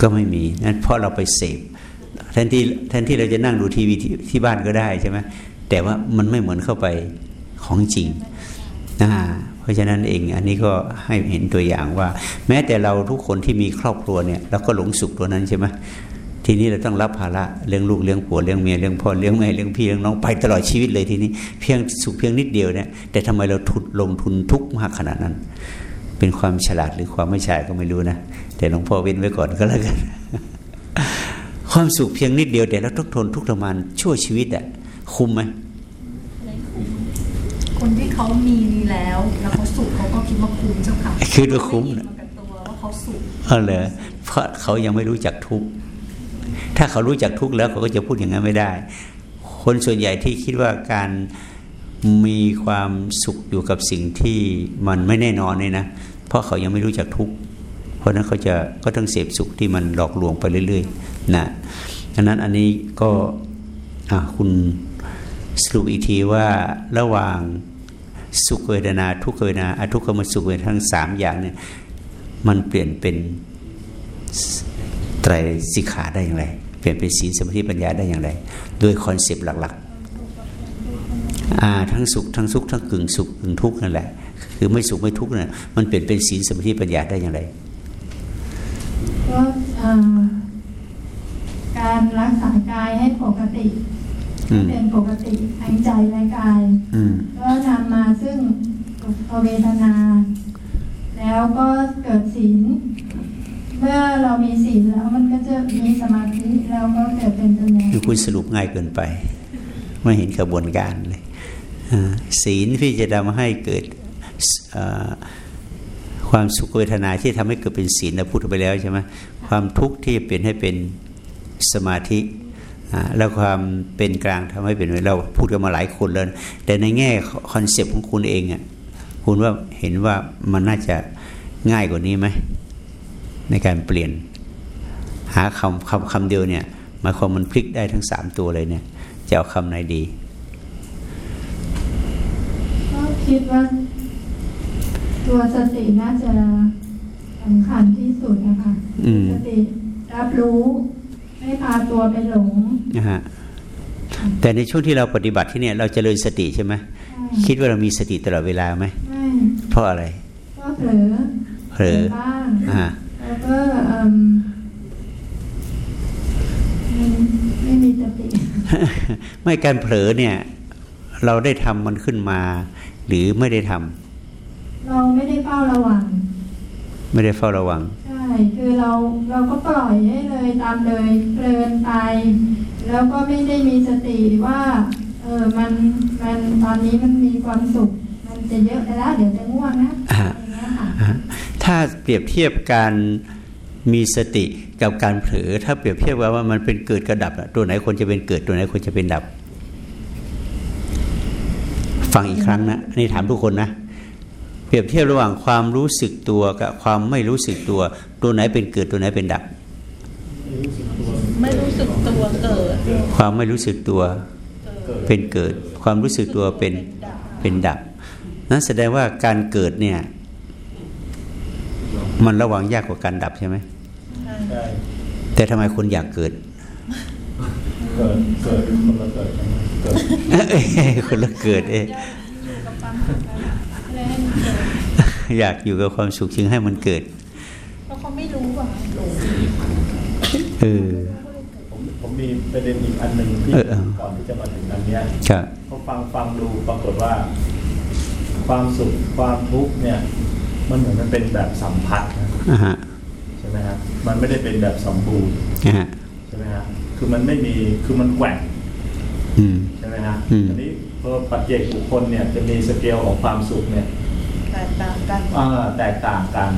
ก็ไม่มีนั่นเพราะเราไปเสพแทนที่แทนที่เราจะนั่งดูทีวีที่ที่บ้านก็ได้ใช่ไหมแต่ว่ามันไม่เหมือนเข้าไปของจริงนะ ราะฉะนั้นเองอันนี้ก็ให้เห็นตัวอย่างว่า แม้แต่เราทุกคนที่มีครอบครัวเนี่ยเราก็หลงสุขตัวนั้นใช่ไหมทีนี้เราต้องรับภาระเลี้ยงลูกเลี้ยงผัวเลี้ยงเมียเลี้ยงพ่อเลี้ยงแม่เลี้ยงพี่เลี้ยงน้องไปตลอดชีวิตเลยทีนี้เพียงสุขเพียงนิดเดียวเนี่ยแต่ทำไมเราทุนลงทุนทุกมากขนาดนั้น เป็นความฉลาดหรือความไม่ฉลาดก็ไม่รู้นะแต่หลวงพ่อเว้นไว้ก่อนก็แล้วกัน ความสุขเพียงนิดเดียวแต่เราต้องทนทุกข์ทรมานชั่วชีวิตอะคุ้มไหม คนที่เขามีแล้ว แล้วเขาสุขเขาก็คิดว่าคุ้มเจ้าค่ะคือว่าคุ้มนะนะกับตัวว่าเขาสุขเออเหรอเพราะเขายังไม่รู้จักทุกข์ถ้าเขารู้จักทุกข์แล้วเขาก็จะพูดอย่างนั้นไม่ได้ คนส่วนใหญ่ที่คิดว่าการมีความสุขอยู่กับสิ่งที่มันไม่แน่นอนเนี่ยนะเพราะเขายังไม่รู้จักทุกข์เพราะฉะนั้นเขาจะก็ต้องเสพสุขที่มันหลอกลวงไปเรื่อยๆนะดังนั้นอันนี้ก็อะคุณสรุปอีกทีว่าระหว่าง สุขเวทนา ทุกขเวทนาอทุกขมสุขเวทนาทั้งสามอย่างเนี่ยมันเปลี่ยนเป็นไตรสิกขาได้อย่างไร เปลี่ยนเป็นศีลสมาธิปัญญาได้อย่างไรโดยคอนเซปต์หลักๆทั้งสุขทั้งสุขทั้งกึ่งสุขกึ่งทุกข์นั่นแหละ คือไม่สุขไม่ทุกข์น่ะมันเปลี่ยนเป็นศีลสมาธิปัญญาได้อย่างไรก็การรักษากายให้ปกติ เป็นปกติทั้งใจและกายอืมก็นำมาซึ่งสุขเวทนา แล้วก็เกิดศีลเมื่อเรามีศีลแล้วมันก็จะมีสมาธิแล้วก็เกิดเป็นปัญญาคือคุณสรุปง่ายเกินไป ไม่เห็นกระบวนการเลยอ่าศีลที่จะทำให้เกิดอ่าความสุขเวทนาที่ทำให้เกิดเป็นศีลเราพูดไปแล้วใช่ไหมความทุกข์ที่เปลี่ยนให้เป็นสมาธิอ่า แล้วความเป็นกลางทำให้เป็นเราพูดกันมาหลายคนแล้วแต่ในแง่คอนเซปต์ของคุณเองอะคุณว่าเห็นว่ามันน่าจะง่ายกว่านี้ไหมในการเปลี่ยน หาคำคำคำเดียวเนี่ยหมายความมันพลิกได้ทั้งสามตัวเลยเนี่ยจะเอาคำไหนดีก็คิดว่า ตัวสติน่าจะสำคัญที่สุดนะคะอืมสติรับรู้ไม่พาตัวไปหลง นะฮะแต่ในช่วงที่เราปฏิบัติที่เนี่ย เราจเจริญสติใช่ไหมใช่คิดว่าเรามีสติตลอดเวลาไหมไม่เพราะอะไรก็เผลอเผลอบ้างอ่าแล้วก็เอิ่มมันไม่มีสติ ไม่การเผลอเนี่ย เราได้ทำมันขึ้นมา หรือไม่ได้ทำเราไม่ได้เฝ้าระวัง ไม่ได้เฝ้าระวังใช่ คือเราเราก็ปล่อยให้เลยตามเลยเพลินไป แล้วก็ไม่ได้มีสติว่าเออมันมันตอนนี้มันมีความสุข มันจะเยอะไปแล้วเดี๋ยวจะง่วงนะอ่าอย่างเงี้ยค่ะฮะถ้าเปรียบเทียบการมีสติกับการเผลอถ้าเปรียบเทียบว่ามันเป็นเกิดกระดับอะตัวไหนควรจะเป็นเกิดตัวไหนควรจะเป็นดับ ฟังอีกครั้งนะอันนี่ถามทุกคนนะเปรียบเทียบระหว่างความรู้สึกตัวกับความไม่รู้สึกตัว ตัวไหนเป็นเกิดตัวไหนเป็นดับ ไม่รู้สึกตัวเกิด ความไม่รู้สึกตัวเป็นเกิด ความรู้สึกตัวเป็นเป็นดับ นั่นแสดงว่าการเกิดเนี่ย มันระวังยากกว่าการดับใช่ไหมใช่แต่ทำไมคนอยากเกิดเกิดเกิดคนละเกิดกันเกิดคนละเกิดเองอยากอยู่กับความสุขจึงให้มันเกิด เพราะเขาไม่รู้ว่าหลงเออผมผมมีประเด็นอีกอันหนึ่งที่เออเออก่อนที่จะมาถึงอันเนี้ยครับพอฟังฟังดูปรากฏว่า ความสุขความทุกข์เนี่ย มันเหมือนมันเป็นแบบสัมผัสนะอ่าฮะใช่ไหมครับมันไม่ได้เป็นแบบสมบูรณ์อ่าฮะใช่ไหมครับคือมันไม่มีคือมันแกว่งอืมใช่ไหมฮะอืมอันนี้พอปัจเจกบุคคลเนี่ยจะมีสเกลของความสุขเนี่ย แตกต่างกันอ่าแตกต่างกัน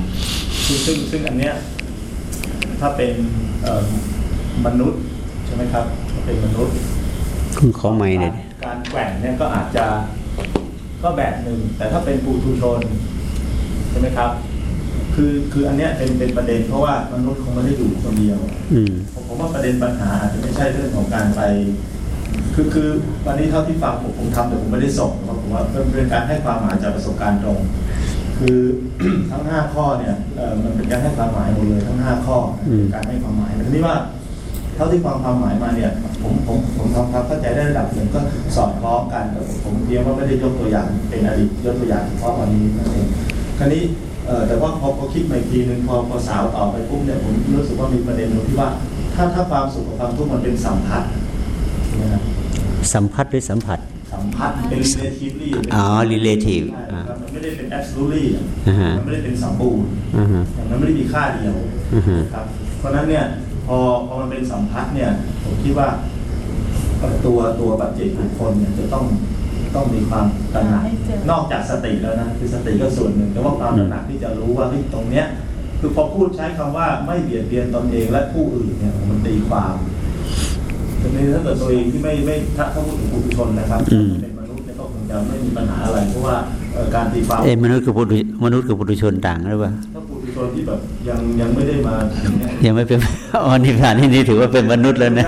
ซึ่งซึ่งซึ่งอันเนี้ยถ้าเป็นเอ่อมนุษย์ใช่ไหมครับถ้าเป็นมนุษย์คุณขอไม่เนี่อยการแกว่งเนี่ยก็อาจจะก็แบบหนึ่ง แต่ถ้าเป็นปุถุชนใช่ไหมครับ คือคืออันเนี้ยเป็นเป็นประเด็นเพราะว่ามนุษย์คงไม่ได้อยู่คนเดียว อืมผมผมว่าประเด็นปัญหาอาจจะไม่ใช่เรื่องของการไป คือคือวันนี้เท่าที่ฟังผมผมทำแต่ผมไม่ได้ส่งเพราะผมว่าเป็นเป็นการให้ความหมายจากประสบการณ์ตรง คือทั้งห้าข้อเนี่ยเอ่อมันเป็นการให้ความหมายหมดเลยทั้งห้าข้ออืมเป็นการให้ความหมายแต่ทีนี้ว่าเท่าที่ฟังความหมายมาเนี่ยผมผมผมทำความเข้าใจได้ระดับหนึ่งก็สอดคล้องกันแต่ผมเพียงว่าไม่ได้ยกตัวอย่างเป็นอดีตยกตัวอย่างเฉพาะวันนี้นั่นเองคราวนี้เอ่อแต่ว่าพอพอคิดมาอีกทีหนึ่งพอพอสาวต่อไปปุ๊บเนี่ยผมรู้สึกว่ามีประเด็นตรงที่ว่า ถ้าถ้าความสุขกับความทุกข์มันเป็นสัมผัสใช่ไหมครับ สัมผัสหรือสัมผัส สัมผัสเป็น relatively เป็นอ๋อ relative ใช่อ่าครับมันไม่ได้เป็น absolutely อะอ่าฮะมันไม่ได้เป็นสมบูรณ์อ่าฮะอย่างนั้นไม่ได้มีค่าเดียวอือฮึครับเพราะฉะนั้นเนี่ยพอพอมันเป็นสัมพัทธ์เนี่ยผมคิดว่าเอ่อตัวตัวปัจเจกบุคคลเนี่ยจะต้องต้องมีความตระหนักให้เจอนอกจากสติแล้วนะคือสติก็ส่วนหนึ่งแต่ว่าความตระหนักที่จะรู้ว่าเฮ้ยตรงเนี้ยคือพอพูดใช้คำว่าไม่เบียดเบียนตนเองและผู้อื่นเนี่ยมันตีความ ทีนี้ถ้าเกิดตัวเองที่ไม่ไม่ถ้าถ้าพูดถึงปุถุชนนะครับอืม เป็นมนุษย์เนี่ยก็คงจะไม่มีปัญหาอะไรเพราะว่าเอ่อการตีความเอ้มนุษย์กับปุถุมนุษย์กับปุถุชนต่างหรือเปล่าถ้าปุถุชนที่แบบยังยังไม่ได้มาถึงเนี่ย ยังไม่เป็น อ๋อนี่ผ่านนี่นี่ถือว่าเป็นมนุษย์แล้วนะ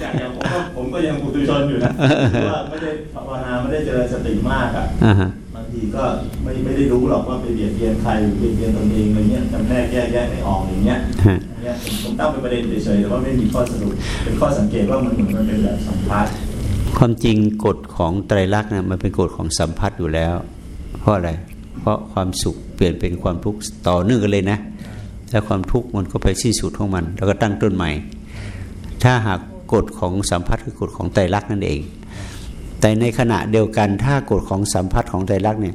อย่างอย่างผมก็ผมก็ยังปุถุชนอยู่นะเพราะว่าไม่ได้ภาวนาไม่ได้เจริญสติมากอะ อ่าฮะบาง ทีก็ไม่ไม่ได้รู้หรอกว่าไปเบียดเบียนใครหรือเบียดเบียนตนเองอะไรเงี้ยจำแนกแยกแยะไม่ออกอย่างเงี้ยฮะอย่างเงี้ยผมผมตั้งเป็นประเด็นเฉยๆแต่ว่าไม่มีข้อสรุปเป็นข้อสังเกตว่ามันเหมือนมันเป็นแบบสัมภาษณ์ความจริงกฎของไตรลักษณ์เนี่ยมันเป็นกฎของสัมพัทธ์อยู่แล้ว เพราะอะไร เพราะความสุขเปลี่ยนเป็นความทุกข์ต่อเนื่องกันเลยนะแล้วความทุกข์มันก็ไปสิ้นสุดของมัน แล้วก็ตั้งต้นใหม่ ถ้าหากกฎของสัมพัทธ์คือกฎของไตรลักษณ์นั่นเอง แต่ในขณะเดียวกันถ้ากฎของสัมพัทธ์ของไตรลักษณ์เนี่ย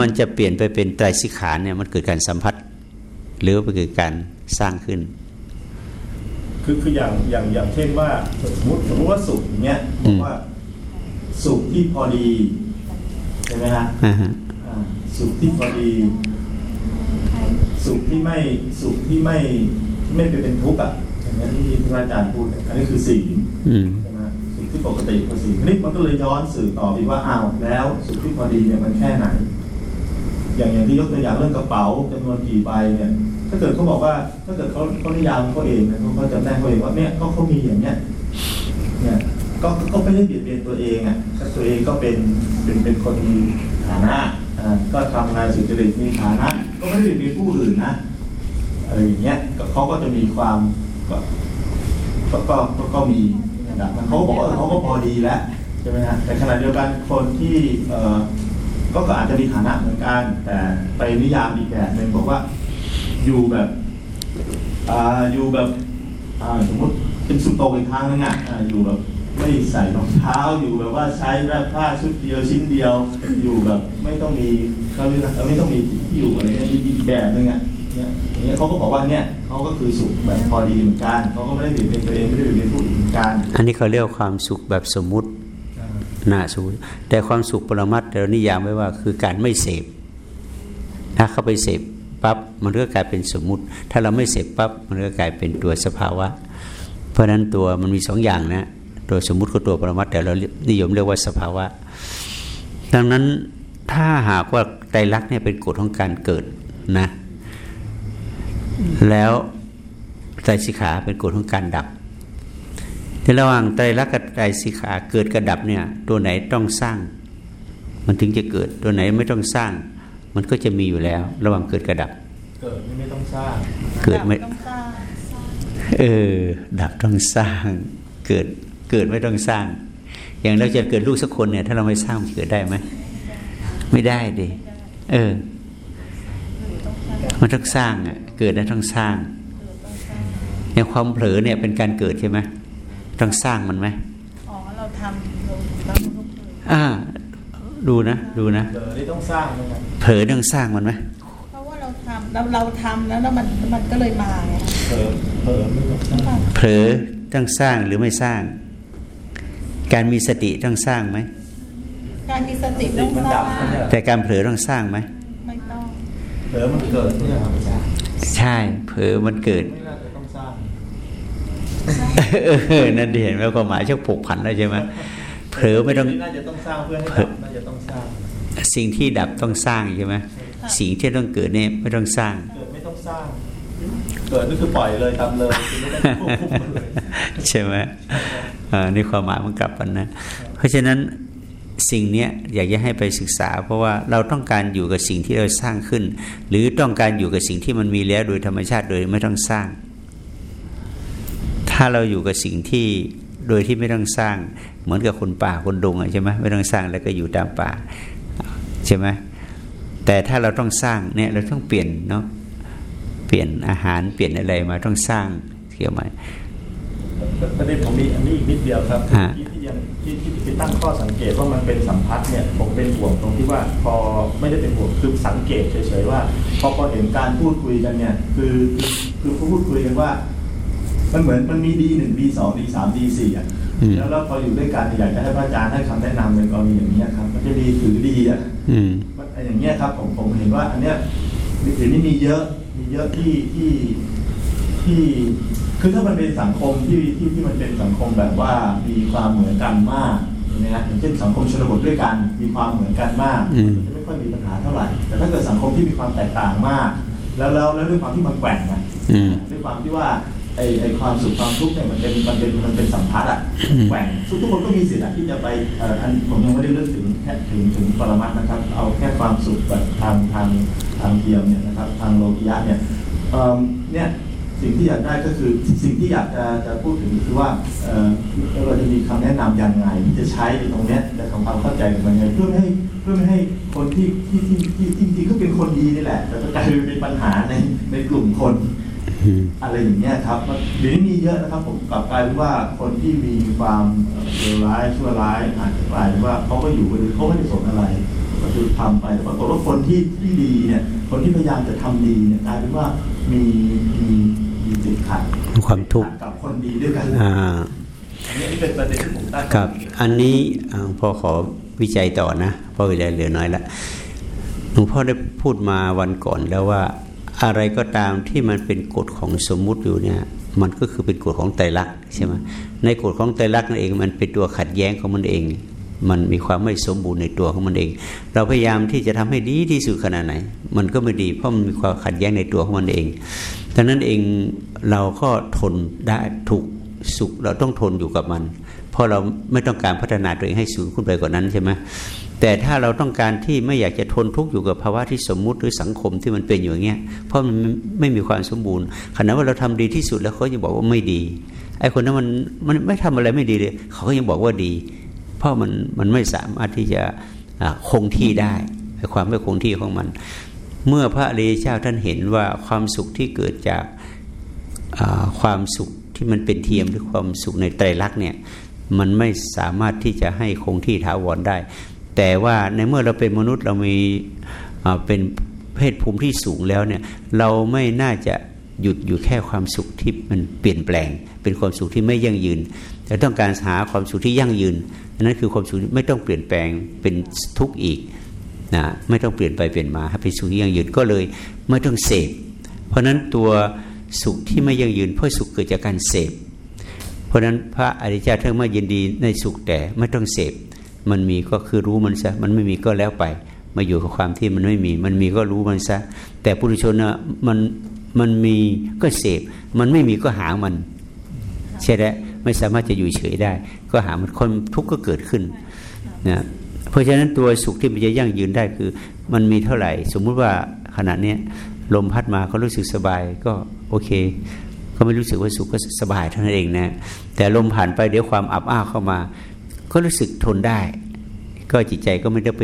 มันจะเปลี่ยนไปเป็นไตรสิกขาเนี่ยมันเกิดการสัมพัทธ์หรือว่าเกิดการสร้างขึ้น คือคืออย่างอย่างอย่างเช่นว่าสมมติสมมติว่าสุขอย่างเงี้ยบอือกมว่าสุขที่พอดีใช่ไหมฮะอ่าฮะอ่าสุขที่พอดี สุขที่ไม่สุขที่ไม่ที่ไม่เป็นทุกข์อะอย่างนี้นที่พระอาจารย์พูดเนี่ยอันนี้คือศีล ที่ปกติคือศีลทีนี้มันก็เลยย้อนสื่อต่ออีกว่าอ้าวแล้วสุขที่พอดีเนี่ยมันแค่ไหน อย่างอย่างที่ยกตัวอย่างเรื่องกระเป๋าจำนวนกี่ใบเนี่ยถ้าเกิดเขาบอกว่าถ้าเกิดเขาเขานิยามเขาเองนะเขาเขาจำแนกเขาเองว่าเนี่ยก็เขามีอย่างเนี้ยเนี่ยก็ก็ไม่ได้เบียดเบียนตัวเองอะถ้าตัวเองก็เป็นเป็นเป็นคนมีฐานะอ่าก็ทำงานสุจริตมีฐานะ ก็ไม่ได้เบียดเบียนผู้อื่นนะอะไรอย่างเงี้ยเขาก็จะมีความก็ก็ก็ก็มี ระดับนั้นเขาบอกว่าเขาก็พอดีแล้วใช่ไหมฮะแต่ขณะเดียวกันคนที่เออก็อาจจะมีฐานะเหมือนกัน แต่ไปนิยามอีกแบบหนึ่งบอกว่าอยู่แบบอ่าอยู่แบบอ่าสมมติเป็นสุดโต่งอีกทางนึงอะอยู่แบบไม่ใส่รองเท้าอยู่แบบว่าใช้แบบผ้าชุดเดียวชิ้นเดียว อยู่แบบไม่ต้องมีเขาเรียกไรไม่ต้องมีที่อยู่อะไรเงี้ยอีกแบบนึงอะ เนี่ยอย่างเงี้ยเขาก็บอกว่าเนี่ยเขาก็คือสุขแบบพอดีเหมือนกันเขาก็ไม่ได้เบียดเบียนตัวเองไม่ได้เบียดเบียนผู้อื่นเหมือนกันอันนี้เขาเรียกว่าความสุขแบบสมมุติอ่าน่าสมมุติแต่ความสุขปรมัตถ์เรานิยามไว้ว่าคือการไม่เสพ ถ้าเข้าไปเสพปั๊บมันก็กลายเป็นสมมุติ ถ้าเราไม่เสพปั๊บมันก็กลายเป็นตัวสภาวะ เพราะฉะนั้นตัวมันมีสองอย่างนะตัวสมมุติกับตัวปรมัตถ์แต่เรานิยมเรียกว่าสภาวะ ดังนั้นถ้าหากว่าไตรลักษณ์เนี่ยเป็นกฎของการเกิดนะ แล้วไตรสิกขาเป็นกฎของการดับ ในระหว่างไตรลักษณ์กับไตรสิกขาเกิดกับดับเนี่ย ตัวไหนต้องสร้าง มันถึงจะเกิดตัวไหนไม่ต้องสร้าง มันก็จะมีอยู่แล้ว ระหว่างเกิดกับดับ เกิดนี่ไม่ต้องสร้าง เกิดไม่ต้องสร้างเออ ดับต้องสร้าง เกิดเกิดไม่ต้องสร้าง อย่างเราจะเกิดลูกสักคนเนี่ย ถ้าเราไม่สร้างมันเกิดได้ไหมไม่ได้ดิเออ มันต้องสร้างอะเกิดแล้วต้องสร้างอย่างความเผลอเนี่ยเป็นการเกิดใช่ไหมต้องสร้างมันไหมอ๋อเราทำเราเราทุกข์เลยอ่าดูนะดูนะเดี๋ยวนี้ต้องสร้างนะครับเผลอต้องสร้างมันไหมเพราะว่าเราทำเราเราทำแล้วแล้วมันมันก็เลยมาไงเผลอเผลอไม่ต้องสร้างเผลอต้องสร้างหรือไม่สร้าง การมีสติต้องสร้างไหมการมีสติต้องมันสร้าดังบมันเนี่ยแต่การเผลอต้องสร้างไหมไม่ต้อง เผลอมันเกิดเนี่ยครับอาจารย์ใช่เผลอมันเกิดไม่น่าจะต้องสร้างเออนั่นดีเห็นไหมความหมายชักผูกพันแล้วใช่ไหมเผลอไม่ต้องน่าจะต้องสร้างเพื่อให้ดับน่าจะต้องสร้างสิ่งที่ดับต้องสร้างใช่ไหมสิ่งที่ต้องเกิดเนี่ยไม่ต้องสร้าง เกิดไม่ต้องสร้าง เกิดนี่คือปล่อยเลยทำเลยคือไม่ต้องควบคุมมันเลยใช่ไหมอ่านี่ความหมายมันกลับกันนะ เพราะฉะนั้น สิ่งเนี้ยอยากจะให้ไปศึกษา เพราะว่าเราต้องการอยู่กับสิ่งที่เราสร้างขึ้น หรือต้องการอยู่กับสิ่งที่มันมีแล้วโดยธรรมชาติโดยไม่ต้องสร้าง ถ้าเราอยู่กับสิ่งที่โดยที่ไม่ต้องสร้าง เหมือนกับคนป่าคนดงอะใช่ไหมไม่ต้องสร้างแล้วก็อยู่ตามป่าใช่ไหมแต่ถ้าเราต้องสร้างเนี่ยเราต้องเปลี่ยนเนาะเปลี่ยนอาหารเปลี่ยนอะไรมาต้องสร้างเกี่ยวไหมประเด็นผมมีอันนี้อีกนิดเดียวครับฮะที่ ที่ยังที่ที่ที่ตั้งข้อสังเกตว่ามันเป็นสัมพัทธ์เนี่ยผมเป็นห่วงตรงที่ว่าพอไม่ได้เป็นห่วงคือสังเกตเฉยๆว่าพอพอเห็นการพูดคุยกันเนี่ยคือคือคือพูดคุยกันว่า มันเหมือนมันมีดีหนึ่งดีสองดีสามดีสี่อะอืมแล้วแล้วพออยู่ด้วยกันอยากจะให้พระอาจารย์ให้คำแนะนำในกรณีอย่างนี้ยครับ มันจะดีถือดีอะอืมมันอย่างเงี้ยครับผมผมเห็นว่า อันเนี้ยเดี๋ยวนี้มีเยอะมีเยอะที่ที่ ที่คือถ้ามันเป็นสังคมที่ที่ที่มันเป็นสังคมแบบว่ามีความเหมือนกันมากนะฮะอย่างเช่นสังคมชนบทด้วยกันมีความเหมือนกันมากอืมจะไม่ค่อยมีปัญหาเท่าไหร่ แต่ถ้าเกิดสังคมที่มีความแตกต่างมาก แล้วแล้วแล้วด้วยความที่มันแกว่งนะอืมด้วยความที่ว่าไอไอความสุขความทุกข์เนี่ยมันเป็นมันเป็นมันเป็นสัมพัทธ์อะอืมแกว่งทุกทุกคนก็มีสิทธิ์อะที่จะไปเอ่ออันผมยังไม่ได้เลือกถึงแค่ถึงถึงปรมัตถ์นะครับ เอาแค่ความสุขแบบทางทางทางเทียมเนี่ยนะครับทางโลกิยะเนี่ยเอิ่มเนี่ย สิ่งที่อยากได้ก็คือสิ่งที่อยากจะจะพูดถึงคือว่าเอ่อเราจะมีคำแนะนำยังไงที่จะใช้ในตรงเนี้ยจะทำความเข้าใจกันยังไงเพื่อไม่ให้เพื่อไม่ให้คนที่ที่ที่ที่ที่จริงๆก็เป็นคนดีนี่แหละ แต่ก็กลายเป็นปัญหาในในกลุ่มคนอืมอะไรอย่างเงี้ยครับมันเดี๋ยวนี้มีเยอะนะครับ ผมกลับกลายเป็นว่าคนที่มีความเอ่อเลวร้ายชั่วร้ายอาจจะกลายเป็นว่าเขาก็อยู่ไปเลยเขาไม่ได้สนอะไรก็คือทำไปแต่ปรากฏว่าคนที่ที่ดีเนี่ยคนที่พยายามจะทำดีเนี่ยกลายเป็นว่ามีมีมี ติดขัดความทุกข์กับคนดีด้วยกันอ่าอันนี้เป็นประเด็นที่ผมตั้งครับอันนี้อ่าพ่อขอวิจัยต่อนะเพราะเวลาเหลือน้อยละหลวงพ่อได้พูดมาวันก่อนแล้วว่าอะไรก็ตามที่มันเป็นกฎของสมมุติอยู่เนี่ยมันก็คือเป็นกฎของไตรลักษณ์ใช่ไหมในกฎของไตรลักษณ์นั่นเองมันเป็นตัวขัดแย้งของมันเอง มันมีความไม่สมบูรณ์ในตัวของมันเอง เราพยายามที่จะทำให้ดีที่สุดขนาดไหน มันก็ไม่ดีเพราะมันมีความขัดแย้งในตัวของมันเองดังนั้นเองเราก็ทนได้ถูกสุขเราต้องทนอยู่กับมัน เพราะเราไม่ต้องการพัฒนาตัวเองให้สูงขึ้นไปกว่านั้นใช่ไหมแต่ถ้าเราต้องการที่ไม่อยากจะทนทุกข์อยู่กับภาวะที่สมมุติหรือสังคมที่มันเป็นอยู่อย่างเงี้ย เพราะมันไม่มีความสมบูรณ์ขณะว่าเราทำดีที่สุดแล้วเขาจะบอกว่าไม่ดีไอ้คนนั้นมันมันไม่ทำอะไรไม่ดีเลยเขาก็ยังบอกว่าดี เพราะมันมันไม่สามารถที่จะคงที่ได้ความไม่คงที่ของมัน เมื่อพระอริยเจ้าท่านเห็นว่าความสุขที่เกิดจากความสุขที่มันเป็นเทียมหรือความสุขในไตรลักษณ์เนี่ยมันไม่สามารถที่จะให้คงที่ถาวรได้ แต่ว่าในเมื่อเราเป็นมนุษย์เรามีเป็นเพศภูมิที่สูงแล้วเนี่ยเราไม่น่าจะหยุดอยู่แค่ความสุขที่มันเปลี่ยนแปลง เป็นความสุขที่ไม่ยั่งยืนแต่ต้องการหาความสุขที่ยั่งยืน นั่นคือความสุขไม่ต้องเปลี่ยนแปลงเป็นทุกข์อีกนะไม่ต้องเปลี่ยนไปเปลี่ยนมาให้เป็นสุขที่ยั่งยืนก็เลยไม่ต้องเสพเพราะฉะนั้นตัวสุขที่ไม่ยั่งยืนเพราะสุขเกิดจากการเสพเพราะนั้นพระอริยเจ้าท่านม่ยินดีในสุขแต่ไม่ต้องเสพมันมีก็คือรู้มันซะมันไม่มีก็แล้วไป มาอยู่กับความที่มันไม่มี มันมีก็รู้มันซะ แต่ปุถุชนน่ะมันมันมีก็เสพ มันไม่มีก็หามัน ใช่ไหม ไม่สามารถจะอยู่เฉยได้ ก็หามันคนทุกข์ก็เกิดขึ้นนะเพราะฉะนั้นตัวสุขที่มันจะยั่งยืนได้คือ มันมีเท่าไหร่ สมมุติว่าขณะเนี้ยลมพัดมาเขารู้สึกสบายก็โอเค ก็ไม่รู้สึกว่าสุขก็สบายเท่านั้นเองนะแต่ลมผ่านไปเดี๋ยวความอับอ้าวเข้ามา ก็รู้สึกทนได้ ก็จิตใจก็ไม่ได้ไป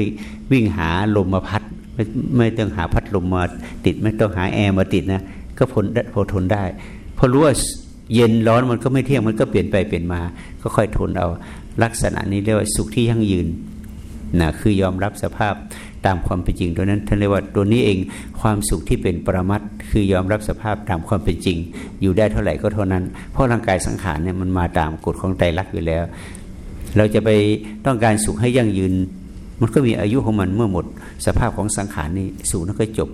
วิ่งหาลมมาพัดไม่ไม่ต้องหาพัดลมมาติด ไม่ต้องหาแอร์มาติดนะ ก็พ้นได้พอทนได้พราะรู้ว่า เย็นร้อนมันก็ไม่เที่ยงมันก็เปลี่ยนไปเปลี่ยนมา ก็ค่อยทนเอาลักษณะนี้เรียกว่าสุขที่ยั่งยืนนะคือยอมรับสภาพตามความเป็นจริงตัวนั้นท่านเรียกว่าตัวนี้เองความสุขที่เป็นปรมัตคือยอมรับสภาพตามความเป็นจริง อยู่ได้เท่าไหร่ก็เท่านั้น เพราะร่างกายสังขารเนี่ยมันมาตามกฎของไตรลักษณ์อยู่แล้ว เราจะไปต้องการสุขให้ยั่งยืน มันก็มีอายุของมันเมื่อหมด สภาพของสังขารนี่สูงแล้วก็จบ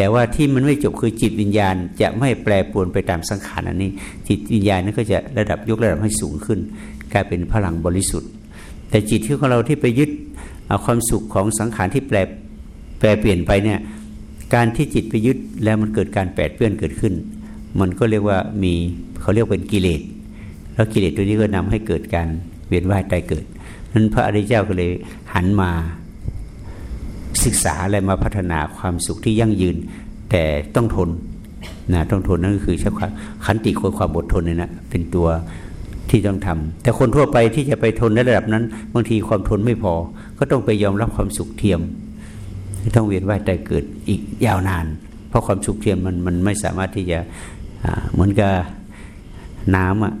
แต่ว่าที่มันไม่จบคือจิตวิญญาณ จะไม่แปรปรวนไปตามสังขารอันนี้ จิตวิญญาณนั้นก็จะระดับยกระดับให้สูงขึ้น กลายเป็นพลังบริสุทธิ์ แต่จิตที่ของเราที่ไปยึดเอาความสุขของสังขารที่แปรแปรเปลี่ยนไปเนี่ยการที่จิตไปยึดแล้วมันเกิดการแปดเปื้อนเกิดขึ้น มันก็เรียกว่ามีเขาเรียกเป็นกิเลสแล้วกิเลสตัวนี้ก็นำให้เกิดการเวียนว่ายตายเกิดนั้นพระอริยเจ้าก็เลยหันมา ศึกษาอะไรมาพัฒนาความสุขที่ยั่งยืน แต่ต้องทนนะต้องทนนั่นก็คือใช้ความขันติคนความอดทนเนี่ยนะเป็นตัวที่ต้องทำแต่คนทั่วไปที่จะไปทนในระดับนั้น บางทีความทนไม่พอ ก็ต้องไปยอมรับความสุขเทียมต้องเวียนว่ายตายเกิดอีกยาวนาน เพราะความสุขเทียมมันมันไม่สามารถที่จะเหมือนกับน้ำอะ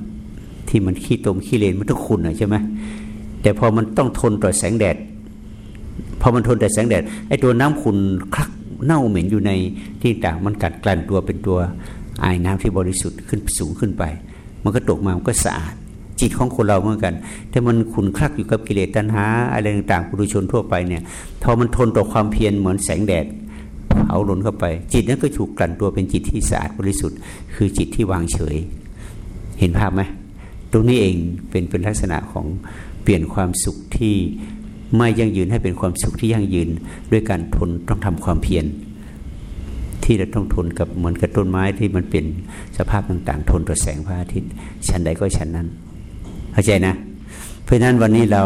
ที่มันขี้ตมขี้เลนมันต้องขุ่นใช่ไหมแต่พอมันต้องทนต่อแสงแดด พอมันทนแต่แสงแดดไอ้ตัวน้ำขุ่นคลักเน่าเหม็นอยู่ในที่ต่างมันกัดกลั่นตัวเป็นตัวไอ้น้ำที่บริสุทธิ์ขึ้นสูงขึ้นไป มันก็ตกมามันก็สะอาด จิตของคนเราเหมือนกัน ถ้ามันขุนคลักอยู่กับกิเลสตัณหาอะไรต่างๆปุถุชนทั่วไปเนี่ยพอมันทนต่อความเพียรเหมือนแสงแดดเผาหล่นเข้าไป จิตนั้นก็ถูกกลั่นตัวเป็นจิตที่สะอาดบริสุทธิ์ คือจิตที่วางเฉย เห็นภาพไหมตรงนี้เองเป็นเป็นลักษณะของเปลี่ยนความสุขที่ ไม่ยั่งยืนให้เป็นความสุขที่ยั่งยืนด้วยการทนต้องทำความเพียรที่เราต้องทนกับเหมือนกับต้นไม้ที่มันเป็นสภาพต่างๆ ทนต่อแสงพระอาทิตย์ชั้นใดก็ชั้นนั้น เข้าใจนะ เพราะนั้นวันนี้เรา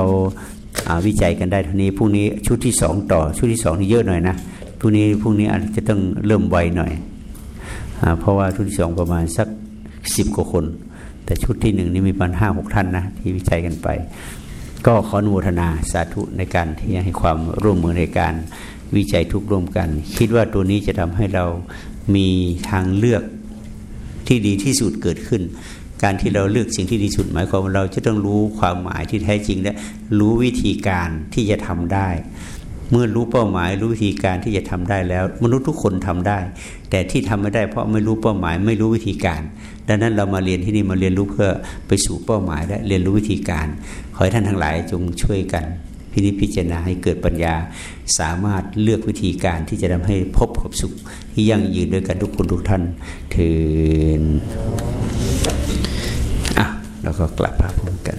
วิจัยกันได้เท่านี้พรุ่งนี้ชุดที่สองต่อชุดที่สองนี่เยอะหน่อยนะพรุ่งนี้พรุ่งนี้อาจจะต้องเริ่มไวหน่อยเพราะว่าชุดที่สองประมาณสักสิบกว่าคน แต่ชุดที่หนึ่งนี่มีประมาณห้าหกท่านนะที่วิจัยกันไป ก็ขออนุโมทนาสาธุในการที่ให้ความร่วมมือในการวิจัยทุกร่วมกัน คิดว่าตัวนี้จะทำให้เรามีทางเลือกที่ดีที่สุดเกิดขึ้น การที่เราเลือกสิ่งที่ดีสุดหมายความว่าเราจะต้องรู้ความหมายที่แท้จริงและรู้วิธีการที่จะทำได้ เมื่อรู้เป้าหมายรู้วิธีการที่จะทำได้แล้ว มนุษย์ทุกคนทำได้ แต่ที่ทำไม่ได้เพราะไม่รู้เป้าหมาย ไม่รู้วิธีการ ดังนั้นเรามาเรียนที่นี่มาเรียนรู้เพื่อไปสู่เป้าหมาย และเรียนรู้วิธีการ ขอให้ท่านทั้งหลายจงช่วยกัน พินิจพิจารณาให้เกิดปัญญา สามารถเลือกวิธีการที่จะทำให้พบความสุข ที่ยั่งยืนด้วยกันทุกคนทุกท่านถืนอะแล้วก็กลับมาพร้อมกัน